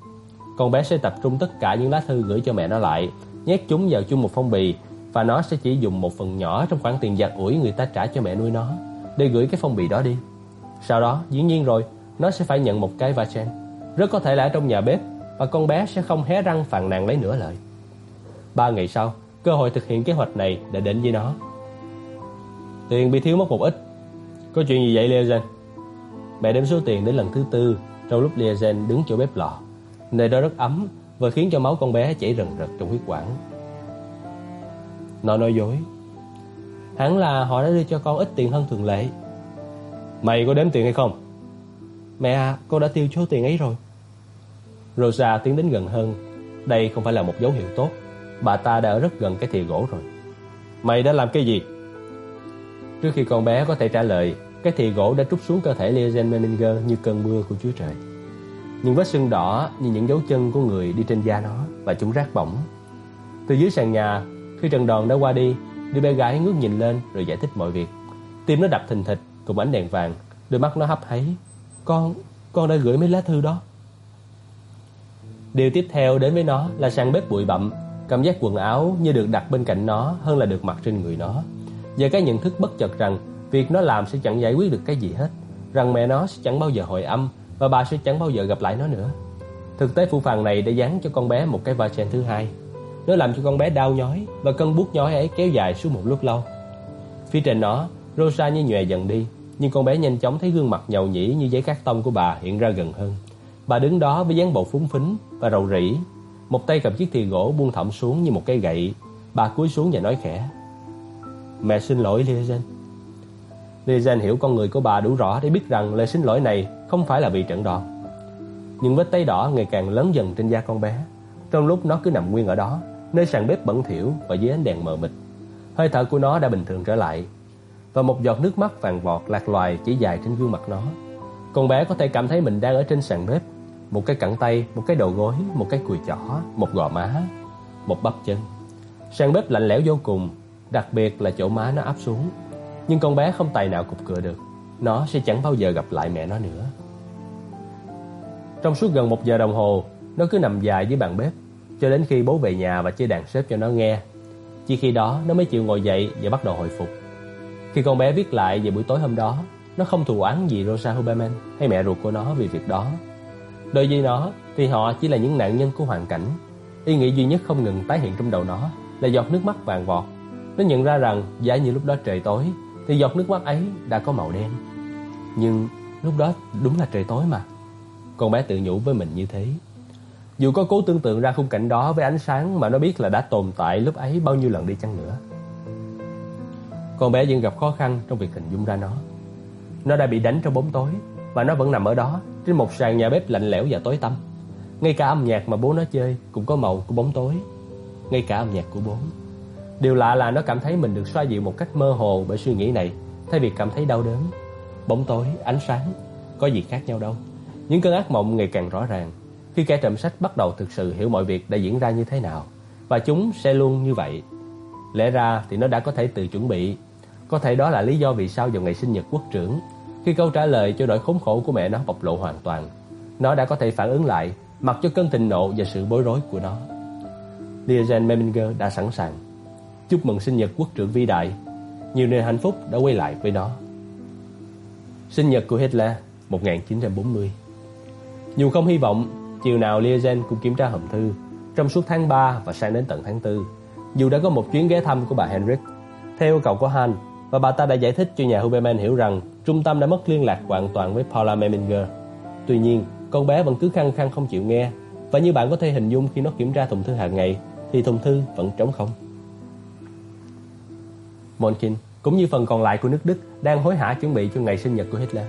Con bé sẽ tập trung tất cả những lá thư gửi cho mẹ nó lại, nhét chúng vào chung một phong bì và nó sẽ chỉ dùng một phần nhỏ trong khoản tiền giặt ủi người ta trả cho mẹ nuôi nó để gửi cái phong bì đó đi. Sau đó, dĩ nhiên rồi, nó sẽ phải nhận một cái voucher. Rất có thể là ở trong nhà bếp và con bé sẽ không hé răng phàn nàn lấy nửa lời. Ba ngày sau, cơ hội thực hiện kế hoạch này đã đến với nó. Tiền bị thiếu mất một ít. Có chuyện gì vậy Liazen? Mẹ đem số tiền đến lần thứ tư trong lúc Liazen đứng chỗ bếp lò. Nơi đó rất ấm và khiến cho máu con bé chảy rần rật trong huyết quản. Nó nói dối. Hẳn là họ đã đưa cho con ít tiền hơn thường lệ. Mày có đếm tiền hay không? Mẹ à, con đã tiêu số tiền ấy rồi. Rosa tiến đến gần hơn. Đây không phải là một dấu hiệu tốt. Bà ta đã ở rất gần cái thìa gỗ rồi. Mày đã làm cái gì? Trước khi con bé có thể trả lời, cái thìa gỗ đã trút xuống cơ thể Liazen Meninger như cơn mưa của Chúa Trời. Những vết sưng đỏ như những dấu chân của người đi trên da nó và chúng rác bỏng. Từ dưới sàn nhà, khi trận đòn đã qua đi, đứa bé gái ngước nhìn lên rồi giải thích mọi việc. Tim nó đập thình thịch cùng ánh đèn vàng, đôi mắt nó hấp háy. Con, con đã gửi mấy lá thư đó. Điều tiếp theo đến với nó là sàn bếp bụi bặm, cảm giác quần áo như được đặt bên cạnh nó hơn là được mặc trên người nó. Và cái nhận thức bất chợt rằng việc nó làm sẽ chẳng giải quyết được cái gì hết, rằng mẹ nó sẽ chẳng bao giờ hồi âm và bà sẽ chẳng bao giờ gặp lại nó nữa. Thực tế phụ phàng này đã dán cho con bé một cái va chạm thứ hai. Nó làm cho con bé đau nhói và cơn buốt nhói ấy kéo dài suốt một lúc lâu. Phía trên nó, Rosa như nhòe dần đi, nhưng con bé nhanh chóng thấy gương mặt nhầu nhĩ như giấy cát tông của bà hiện ra gần hơn. Bà đứng đó với dáng bộ phúng phính và rầu rĩ, một tay cầm chiếc thìa gỗ buông thõng xuống như một cây gậy. Bà cúi xuống và nói khẽ: "Mẹ xin lỗi Liazen." Liazen hiểu con người của bà đủ rõ để biết rằng lời xin lỗi này không phải là vì trận đòn. Những vết tay đỏ ngày càng lớn dần trên da con bé, trong lúc nó cứ nằm nguyên ở đó, nơi sàn bếp bẩn thỉu và dưới ánh đèn mờ mịt. Hơi thở của nó đã bình thường trở lại, và một giọt nước mắt vàng vọt lạc loài chỉ dài trên gương mặt nó. Con bé có thể cảm thấy mình đang ở trên sàn bếp, một cái cẳng tay, một cái đầu gối, một cái cùi chỏ, một gò má, một bắp chân. Sàn bếp lạnh lẽo vô cùng, đặc biệt là chỗ má nó áp xuống. Nhưng con bé không tài nào cục cửa được, nó sẽ chẳng bao giờ gặp lại mẹ nó nữa. Trong suốt gần một giờ đồng hồ, nó cứ nằm dài dưới bàn bếp, cho đến khi bố về nhà và chơi đàn xếp cho nó nghe. Chỉ khi đó nó mới chịu ngồi dậy và bắt đầu hồi phục. Khi con bé viết lại về buổi tối hôm đó, nó không thù oán gì Rosa Huberman hay mẹ ruột của nó vì việc đó. Đối với nó thì họ chỉ là những nạn nhân của hoàn cảnh. Ý nghĩ duy nhất không ngừng tái hiện trong đầu nó là giọt nước mắt vàng vọt. Nó nhận ra rằng giả như lúc đó trời tối thì giọt nước mắt ấy đã có màu đen. Nhưng lúc đó đúng là trời tối mà. Con bé tự nhủ với mình như thế. Dù có cố tưởng tượng ra khung cảnh đó với ánh sáng mà nó biết là đã tồn tại lúc ấy bao nhiêu lần đi chăng nữa. Con bé vẫn gặp khó khăn trong việc hình dung ra nó. Nó đã bị đánh trong bóng tối và nó vẫn nằm ở đó trên một sàn nhà bếp lạnh lẽo và tối tăm. Ngay cả âm nhạc mà bố nó chơi cũng có màu của bóng tối. Ngay cả âm nhạc của bố. Điều lạ là nó cảm thấy mình được xoa dịu một cách mơ hồ bởi suy nghĩ này, thay vì cảm thấy đau đớn. Bóng tối, ánh sáng, có gì khác nhau đâu. Những cơn ác mộng ngày càng rõ ràng khi kẻ trộm sách bắt đầu thực sự hiểu mọi việc đã diễn ra như thế nào và chúng sẽ luôn như vậy. Lẽ ra thì nó đã có thể tự chuẩn bị, có thể đó là lý do vì sao vào ngày sinh nhật quốc trưởng, khi câu trả lời cho nỗi khốn khổ của mẹ nó bộc lộ hoàn toàn, nó đã có thể phản ứng lại mặc cho cơn thịnh nộ và sự bối rối của nó. Liazen Meminger đã sẵn sàng. Chúc mừng sinh nhật quốc trưởng vĩ đại. Nhiều niềm hạnh phúc đã quay lại với nó. Sinh nhật của Hitler 1940 Dù không hy vọng, chiều nào Liazen cũng kiểm tra hòm thư trong suốt tháng 3 và sang đến tận tháng 4. Dù đã có một chuyến ghé thăm của bà Henrik, theo yêu cầu của Han, và bà ta đã giải thích cho nhà Huberman hiểu rằng trung tâm đã mất liên lạc hoàn toàn với Paula Meminger. Tuy nhiên, con bé vẫn cứ khăng khăng không chịu nghe, và như bạn có thể hình dung khi nó kiểm tra thùng thư hàng ngày, thì thùng thư vẫn trống không. Monkin cũng như phần còn lại của nước Đức đang hối hả chuẩn bị cho ngày sinh nhật của Hitler.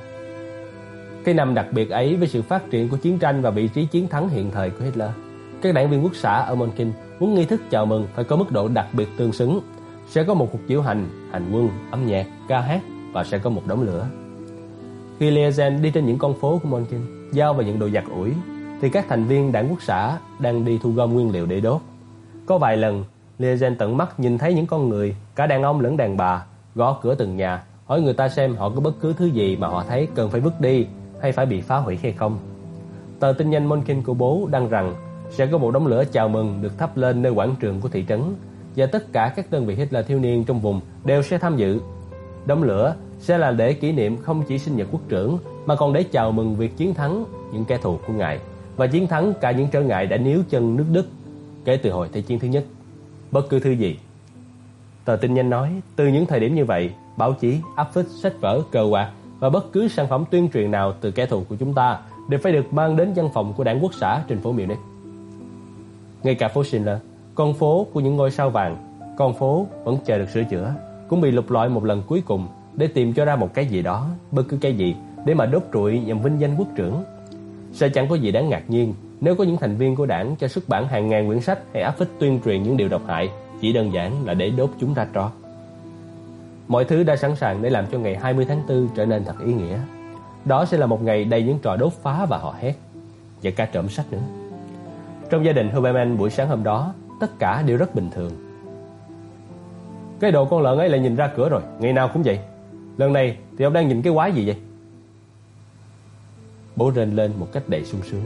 Cái năm đặc biệt ấy với sự phát triển của chiến tranh và vị trí chiến thắng hiện thời của Hitler, các đảng viên quốc xã ở Monkin muốn nghi thức chào mừng phải có mức độ đặc biệt tương xứng. Sẽ có một cuộc diễu hành, hành quân, âm nhạc, ca hát và sẽ có một đống lửa. Khi Liazen đi trên những con phố của Monkin, giao vào những đồ giặt ủi, thì các thành viên đảng quốc xã đang đi thu gom nguyên liệu để đốt. Có vài lần, Liazen tận mắt nhìn thấy những con người, cả đàn ông lẫn đàn bà, gõ cửa từng nhà, hỏi người ta xem họ có bất cứ thứ gì mà họ thấy cần phải vứt đi hay phải bị phá hủy hay không. Tờ tin nhanh Monkin của bố đăng rằng sẽ có một đống lửa chào mừng được thắp lên nơi quảng trường của thị trấn và tất cả các đơn vị Hitler thiếu niên trong vùng đều sẽ tham dự. Đống lửa sẽ là để kỷ niệm không chỉ sinh nhật quốc trưởng mà còn để chào mừng việc chiến thắng những kẻ thù của ngài và chiến thắng cả những trở ngại đã níu chân nước Đức kể từ hồi Thế chiến thứ nhất. Bất cứ thứ gì. Tờ tin nhanh nói, từ những thời điểm như vậy, báo chí, áp phích, sách vở, cờ quạt và bất cứ sản phẩm tuyên truyền nào từ kẻ thù của chúng ta đều phải được mang đến văn phòng của đảng quốc xã trên phố Munich. Ngay cả phố Schindler, con phố của những ngôi sao vàng, con phố vẫn chờ được sửa chữa, cũng bị lục lọi một lần cuối cùng để tìm cho ra một cái gì đó, bất cứ cái gì, để mà đốt trụi nhằm vinh danh quốc trưởng. Sẽ chẳng có gì đáng ngạc nhiên nếu có những thành viên của đảng cho xuất bản hàng ngàn quyển sách hay áp phích tuyên truyền những điều độc hại, chỉ đơn giản là để đốt chúng ra tro. Mọi thứ đã sẵn sàng để làm cho ngày 20 tháng 4 trở nên thật ý nghĩa. Đó sẽ là một ngày đầy những trò đốt phá và hò hét, và cả trộm sách nữa. Trong gia đình Huberman buổi sáng hôm đó, tất cả đều rất bình thường. Cái đồ con lợn ấy lại nhìn ra cửa rồi, ngày nào cũng vậy. Lần này thì ông đang nhìn cái quái gì vậy? Bố rên lên một cách đầy sung sướng.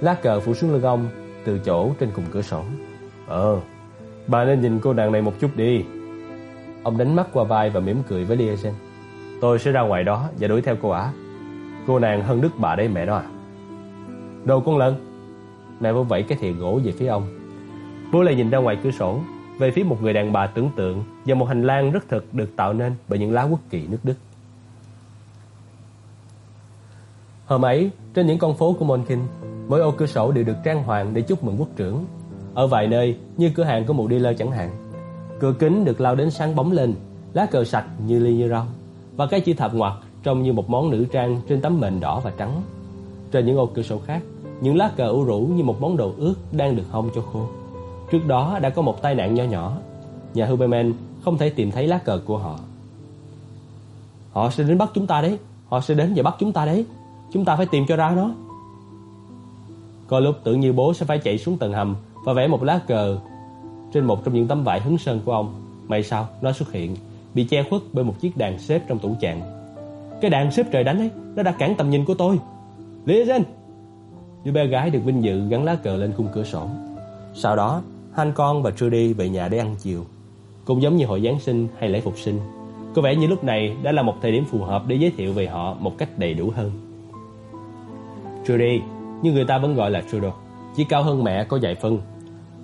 Lá cờ phủ xuống lưng ông từ chỗ trên cùng cửa sổ. Ờ, bà nên nhìn cô nàng này một chút đi. Ông đánh mắt qua vai và mỉm cười với Liazen. Tôi sẽ ra ngoài đó và đuổi theo cô ả. Cô nàng hơn đức bà đấy mẹ đó à. Đồ con lợn. Mẹ bố vẫy cái thìa gỗ về phía ông. Cô lại nhìn ra ngoài cửa sổ, về phía một người đàn bà tưởng tượng và một hành lang rất thực được tạo nên bởi những lá quốc kỳ nước Đức. Hôm ấy, trên những con phố của Monkin, mỗi ô cửa sổ đều được trang hoàng để chúc mừng quốc trưởng. Ở vài nơi, như cửa hàng của một dealer chẳng hạn, cửa kính được lau đến sáng bóng lên, lá cờ sạch như ly như rau, và cái chữ thập ngoặt trông như một món nữ trang trên tấm mền đỏ và trắng. Trên những ô cửa sổ khác, những lá cờ u rũ như một món đồ ướt đang được hong cho khô. Trước đó đã có một tai nạn nho nhỏ. Nhà Huberman không thể tìm thấy lá cờ của họ. Họ sẽ đến bắt chúng ta đấy. Họ sẽ đến và bắt chúng ta đấy. Chúng ta phải tìm cho ra nó. Có lúc tưởng như bố sẽ phải chạy xuống tầng hầm và vẽ một lá cờ trên một trong những tấm vải hứng sơn của ông. May sao nó xuất hiện, bị che khuất bởi một chiếc đàn xếp trong tủ chạng. Cái đàn xếp trời đánh ấy, nó đã cản tầm nhìn của tôi. Lizen! Đứa bé gái được vinh dự gắn lá cờ lên khung cửa sổ. Sau đó, Hanh con và Trudy về nhà để ăn chiều. Cũng giống như hội Giáng sinh hay lễ phục sinh. Có vẻ như lúc này đã là một thời điểm phù hợp để giới thiệu về họ một cách đầy đủ hơn. Trudy, nhưng người ta vẫn gọi là Trudeau, chỉ cao hơn mẹ có vài phân.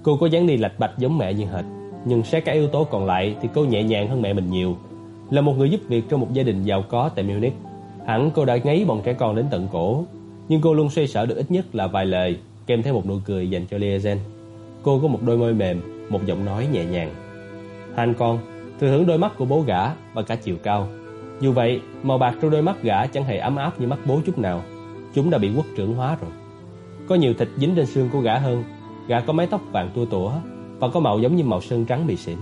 Cô có dáng đi lạch bạch giống mẹ như hệt, nhưng xét các yếu tố còn lại thì cô nhẹ nhàng hơn mẹ mình nhiều. Là một người giúp việc trong một gia đình giàu có tại Munich, hẳn cô đã ngấy bọn trẻ con đến tận cổ, nhưng cô luôn xoay sở được ít nhất là vài lời, kèm theo một nụ cười dành cho Liazen. Cô có một đôi môi mềm, một giọng nói nhẹ nhàng. Han con, thừa hưởng đôi mắt của bố gã và cả chiều cao. Dù vậy, màu bạc trong đôi mắt gã chẳng hề ấm áp như mắt bố chút nào. Chúng đã bị quốc trưởng hóa rồi. Có nhiều thịt dính trên xương của gã hơn. Gã có mái tóc vàng tua tủa và có màu giống như màu sơn trắng bị xỉn.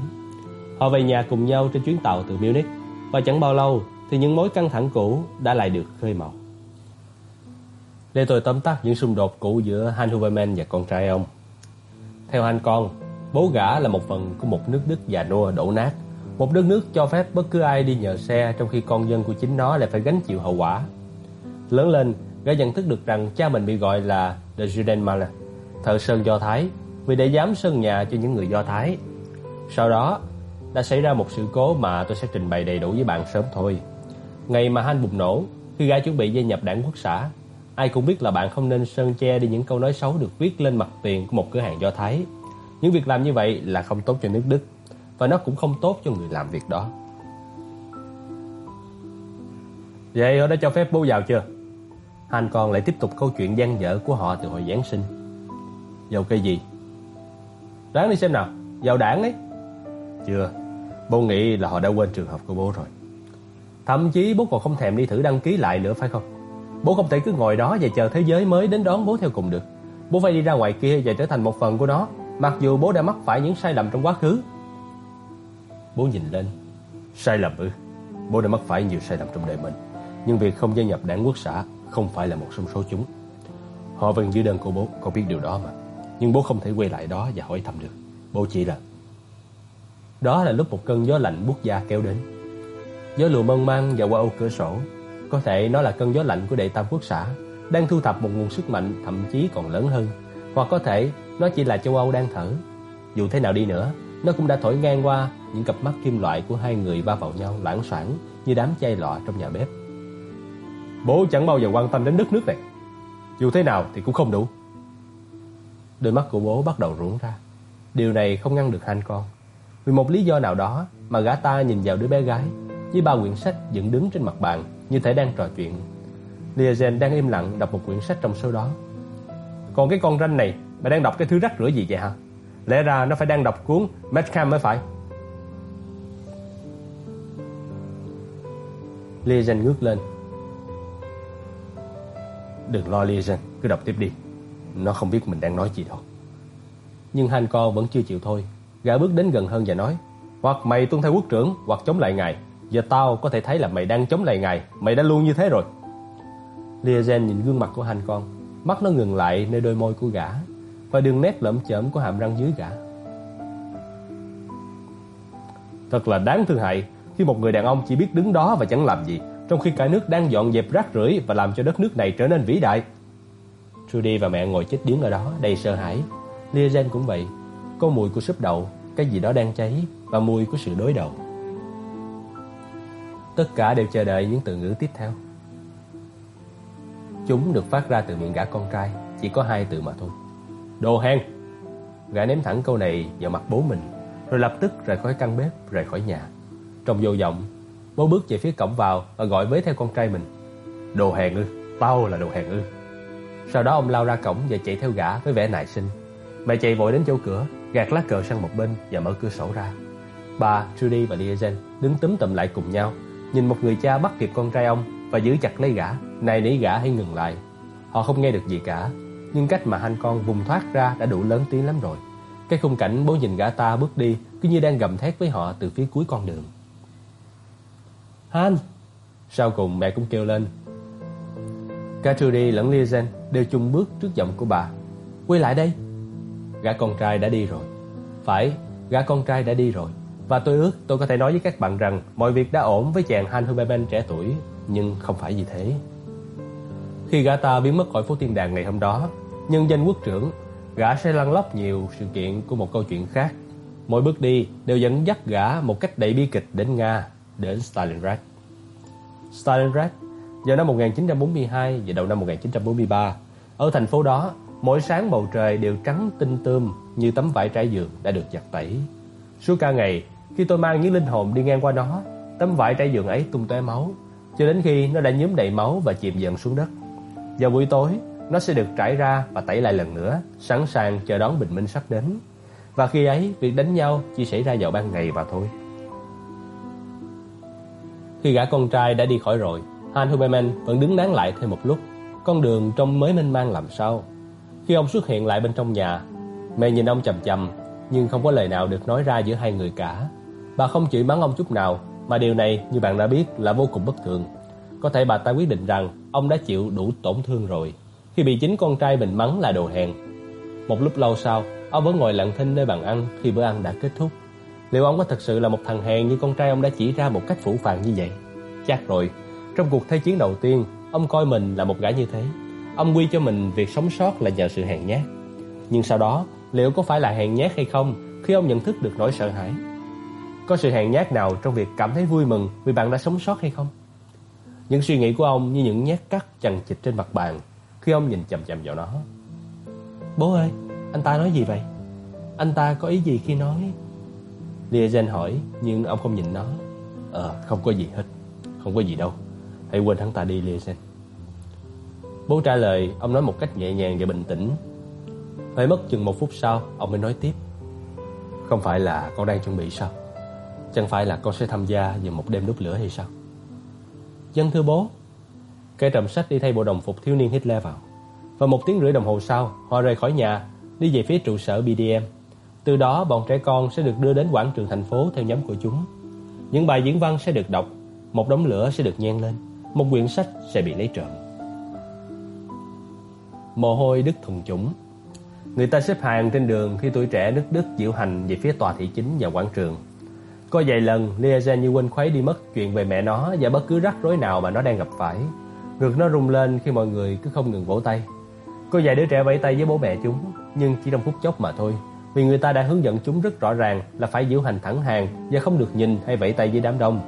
Họ về nhà cùng nhau trên chuyến tàu từ Munich và chẳng bao lâu thì những mối căng thẳng cũ đã lại được khơi mào. Để tôi tóm tắt những xung đột cũ giữa Han Huberman và con trai ông. Theo anh con, bố gã là một phần của một nước Đức già nua đổ nát, một đất nước cho phép bất cứ ai đi nhờ xe trong khi con dân của chính nó lại phải gánh chịu hậu quả. Lớn lên, gã nhận thức được rằng cha mình bị gọi là The Judenmaler, thợ sơn Do Thái, vì để dám sơn nhà cho những người Do Thái. Sau đó, đã xảy ra một sự cố mà tôi sẽ trình bày đầy đủ với bạn sớm thôi. Ngày mà Han bùng nổ, khi gã chuẩn bị gia nhập đảng quốc xã, ai cũng biết là bạn không nên sơn che đi những câu nói xấu được viết lên mặt tiền của một cửa hàng Do Thái. Những việc làm như vậy là không tốt cho nước Đức và nó cũng không tốt cho người làm việc đó. Vậy họ đã cho phép bố vào chưa? Hành còn lại tiếp tục câu chuyện gian dở của họ từ hồi Giáng sinh. Dầu cây gì? Ráng đi xem nào, vào đảng đấy. Chưa, bố nghĩ là họ đã quên trường hợp của bố rồi. Thậm chí bố còn không thèm đi thử đăng ký lại nữa phải không? Bố không thể cứ ngồi đó và chờ thế giới mới đến đón bố theo cùng được. Bố phải đi ra ngoài kia và trở thành một phần của nó. mặc dù bố đã mắc phải những sai lầm trong quá khứ. Bố nhìn lên. Sai lầm ư? Bố đã mắc phải nhiều sai lầm trong đời mình, nhưng việc không gia nhập đảng quốc xã không phải là một trong số chúng. Họ vẫn giữ đơn của bố, con biết điều đó mà. Nhưng bố không thể quay lại đó và hỏi thăm được. Bố chỉ là Đó là lúc một cơn gió lạnh buốt da kéo đến. Gió lùa mơn man và qua ô cửa sổ. Có thể nó là cơn gió lạnh của đệ tam quốc xã, đang thu thập một nguồn sức mạnh thậm chí còn lớn hơn. Hoặc có thể nó chỉ là châu Âu đang thở. Dù thế nào đi nữa, nó cũng đã thổi ngang qua những cặp mắt kim loại của hai người va vào nhau lãng xoảng như đám chai lọ trong nhà bếp. Bố chẳng bao giờ quan tâm đến đất nước này. Dù thế nào thì cũng không đủ. Đôi mắt của bố bắt đầu rũ ra. Điều này không ngăn được Han con. Vì một lý do nào đó mà gã ta nhìn vào đứa bé gái với ba quyển sách dựng đứng trên mặt bàn như thể đang trò chuyện. Liazen đang im lặng đọc một quyển sách trong số đó. Còn cái con ranh này, bà đang đọc cái thứ rắc rưởi gì vậy hả? Lẽ ra nó phải đang đọc cuốn Metcalf mới phải. Liazen ngước lên. Đừng lo Liazen, cứ đọc tiếp đi. Nó không biết mình đang nói gì đâu. Nhưng Hanco vẫn chưa chịu thôi. Gã bước đến gần hơn và nói: "Hoặc mày tuân theo quốc trưởng, hoặc chống lại ngài. Giờ tao có thể thấy là mày đang chống lại ngài, mày đã luôn như thế rồi." Liazen nhìn gương mặt của hành con, mắt nó ngừng lại nơi đôi môi của gã và đường nét lẫm chởm của hàm răng dưới gã. Thật là đáng thương hại khi một người đàn ông chỉ biết đứng đó và chẳng làm gì, trong khi cả nước đang dọn dẹp rác rưởi và làm cho đất nước này trở nên vĩ đại. Trudy và mẹ ngồi chết điếng ở đó đầy sợ hãi. Liazen cũng vậy, có mùi của súp đậu, cái gì đó đang cháy và mùi của sự đối đầu. Tất cả đều chờ đợi những từ ngữ tiếp theo. Chúng được phát ra từ miệng gã con trai, chỉ có hai từ mà thôi. Đồ hèn. Gã ném thẳng câu này vào mặt bố mình, rồi lập tức rời khỏi căn bếp, rời khỏi nhà. Trong vô vọng, bố bước về phía cổng vào và gọi với theo con trai mình. Đồ hèn ư, tao là đồ hèn ư. Sau đó ông lao ra cổng và chạy theo gã với vẻ nại sinh. Mẹ chạy vội đến chỗ cửa, gạt lá cờ sang một bên và mở cửa sổ ra. Bà, Trudy và Liazen đứng túm tụm lại cùng nhau, nhìn một người cha bắt kịp con trai ông và giữ chặt lấy gã, này nỉ gã hãy ngừng lại. Họ không nghe được gì cả, nhưng cách mà anh con vùng thoát ra đã đủ lớn tiếng lắm rồi. Cái khung cảnh bố nhìn gã ta bước đi cứ như đang gầm thét với họ từ phía cuối con đường. Han! Sau cùng mẹ cũng kêu lên. Cả Trudy lẫn Lizen đều chung bước trước giọng của bà. Quay lại đây! Gã con trai đã đi rồi. Phải, gã con trai đã đi rồi. Và tôi ước tôi có thể nói với các bạn rằng mọi việc đã ổn với chàng Han Huberman trẻ tuổi, nhưng không phải như thế. Khi gã ta biến mất khỏi phố tiên đàng ngày hôm đó, nhân danh quốc trưởng, gã sẽ lăn lóc nhiều sự kiện của một câu chuyện khác. Mỗi bước đi đều dẫn dắt gã một cách đầy bi kịch đến Nga, đến Stalingrad. Stalingrad vào năm 1942 và đầu năm 1943, ở thành phố đó, mỗi sáng bầu trời đều trắng tinh tươm như tấm vải trải giường đã được giặt tẩy. Suốt cả ngày, khi tôi mang những linh hồn đi ngang qua nó, tấm vải trải giường ấy tung tóe máu, cho đến khi nó đã nhuốm đầy máu và chìm dần xuống đất. Vào buổi tối, nó sẽ được trải ra và tẩy lại lần nữa, sẵn sàng chờ đón bình minh sắp đến. Và khi ấy, việc đánh nhau chỉ xảy ra vào ban ngày và thôi. Khi gã con trai đã đi khỏi rồi, Han Huberman vẫn đứng nán lại thêm một lúc. Con đường trông mới mênh mang làm sao. Khi ông xuất hiện lại bên trong nhà, mẹ nhìn ông chầm chầm, nhưng không có lời nào được nói ra giữa hai người cả. Bà không chửi mắng ông chút nào, mà điều này như bạn đã biết là vô cùng bất thường. Có thể bà ta quyết định rằng ông đã chịu đủ tổn thương rồi khi bị chính con trai mình mắng là đồ hèn. Một lúc lâu sau, ông vẫn ngồi lặng thinh nơi bàn ăn khi bữa ăn đã kết thúc. Liệu ông có thật sự là một thằng hèn như con trai ông đã chỉ ra một cách phủ phàng như vậy? Chắc rồi. Trong cuộc thế chiến đầu tiên, ông coi mình là một gã như thế. Ông quy cho mình việc sống sót là nhờ sự hèn nhát. Nhưng sau đó, liệu có phải là hèn nhát hay không khi ông nhận thức được nỗi sợ hãi? Có sự hèn nhát nào trong việc cảm thấy vui mừng vì bạn đã sống sót hay không? Những suy nghĩ của ông như những nhát cắt chằng chịt trên mặt bàn khi ông nhìn chằm chằm vào nó. Bố ơi, anh ta nói gì vậy? Anh ta có ý gì khi nói? Liazen hỏi, nhưng ông không nhìn nó. Ờ, không có gì hết. Không có gì đâu. Hãy quên hắn ta đi, Liazen. Bố trả lời, ông nói một cách nhẹ nhàng và bình tĩnh. Phải mất chừng một phút sau, ông mới nói tiếp. Không phải là con đang chuẩn bị sao? Chẳng phải là con sẽ tham gia vào một đêm đốt lửa hay sao? Dân thưa bố Kẻ trộm sách đi thay bộ đồng phục thiếu niên Hitler vào Và một tiếng rưỡi đồng hồ sau Họ rời khỏi nhà Đi về phía trụ sở BDM Từ đó bọn trẻ con sẽ được đưa đến quảng trường thành phố theo nhóm của chúng. Những bài diễn văn sẽ được đọc, một đống lửa sẽ được nhen lên, một quyển sách sẽ bị lấy trộm. Mồ hôi đứt thùng chủng. Người ta xếp hàng trên đường khi tuổi trẻ nước Đức diễu hành về phía tòa thị chính và quảng trường. Có vài lần Liazen như quên khuấy đi mất chuyện về mẹ nó và bất cứ rắc rối nào mà nó đang gặp phải. Ngực nó rung lên khi mọi người cứ không ngừng vỗ tay. Có vài đứa trẻ vẫy tay với bố mẹ chúng, nhưng chỉ trong phút chốc mà thôi, vì người ta đã hướng dẫn chúng rất rõ ràng là phải giữ hành thẳng hàng và không được nhìn hay vẫy tay với đám đông.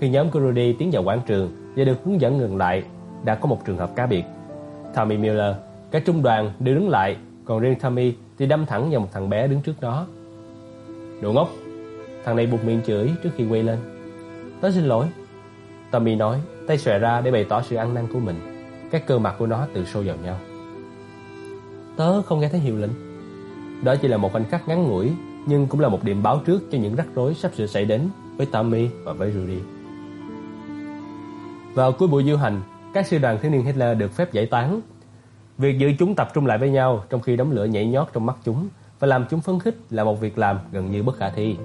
Khi nhóm của Rudy tiến vào quảng trường và được hướng dẫn ngừng lại, đã có một trường hợp cá biệt. Tommy Miller, cả trung đoàn đều đứng lại, còn riêng Tommy thì đâm thẳng vào một thằng bé đứng trước nó. Đồ ngốc! Thằng này bụt miệng chửi trước khi quay lên. Tớ xin lỗi. Tommy nói, tay xòe ra để bày tỏ sự ăn năn của mình. Các cơ mặt của nó tự sâu vào nhau. Tớ không nghe thấy hiệu lệnh. Đó chỉ là một khoảnh khắc ngắn ngủi, nhưng cũng là một điểm báo trước cho những rắc rối sắp sửa xảy đến với Tommy và với Rudy. Vào cuối buổi diễu hành, các sư đoàn thiếu niên Hitler được phép giải tán. Việc giữ chúng tập trung lại với nhau trong khi đống lửa nhảy nhót trong mắt chúng và làm chúng phấn khích là một việc làm gần như bất khả thi.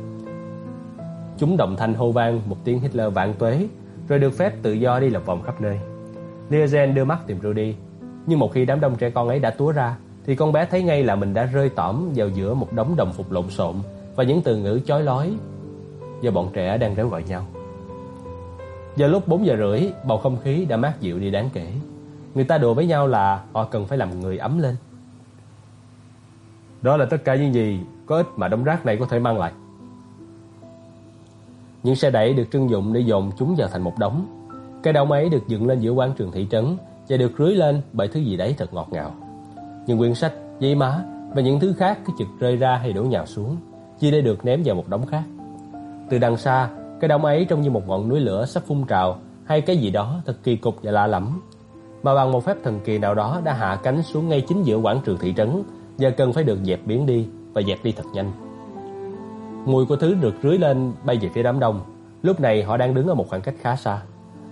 Chúng đồng thanh hô vang một tiếng Hitler vạn tuế, rồi được phép tự do đi lập vòng khắp nơi. Liazen đưa mắt tìm Rudy, nhưng một khi đám đông trẻ con ấy đã túa ra, thì con bé thấy ngay là mình đã rơi tỏm vào giữa một đống đồng phục lộn xộn và những từ ngữ chói lói do bọn trẻ đang réo gọi nhau. Giờ lúc 4 giờ rưỡi, bầu không khí đã mát dịu đi đáng kể. Người ta đùa với nhau là họ cần phải làm người ấm lên. Đó là tất cả những gì có ích mà đống rác này có thể mang lại. Những xe đẩy được trưng dụng để dồn chúng vào thành một đống. Cái đống ấy được dựng lên giữa quảng trường thị trấn và được rưới lên bởi thứ gì đấy thật ngọt ngào. Những quyển sách, giấy má và những thứ khác cứ chực rơi ra hay đổ nhào xuống, chỉ để được ném vào một đống khác. Từ đằng xa, cái đống ấy trông như một ngọn núi lửa sắp phun trào hay cái gì đó thật kỳ cục và lạ lẫm. Mà bằng một phép thần kỳ nào đó đã hạ cánh xuống ngay chính giữa quảng trường thị trấn và cần phải được dẹp biến đi và dẹp đi thật nhanh. Mùi của thứ được rưới lên bay về phía đám đông. Lúc này họ đang đứng ở một khoảng cách khá xa.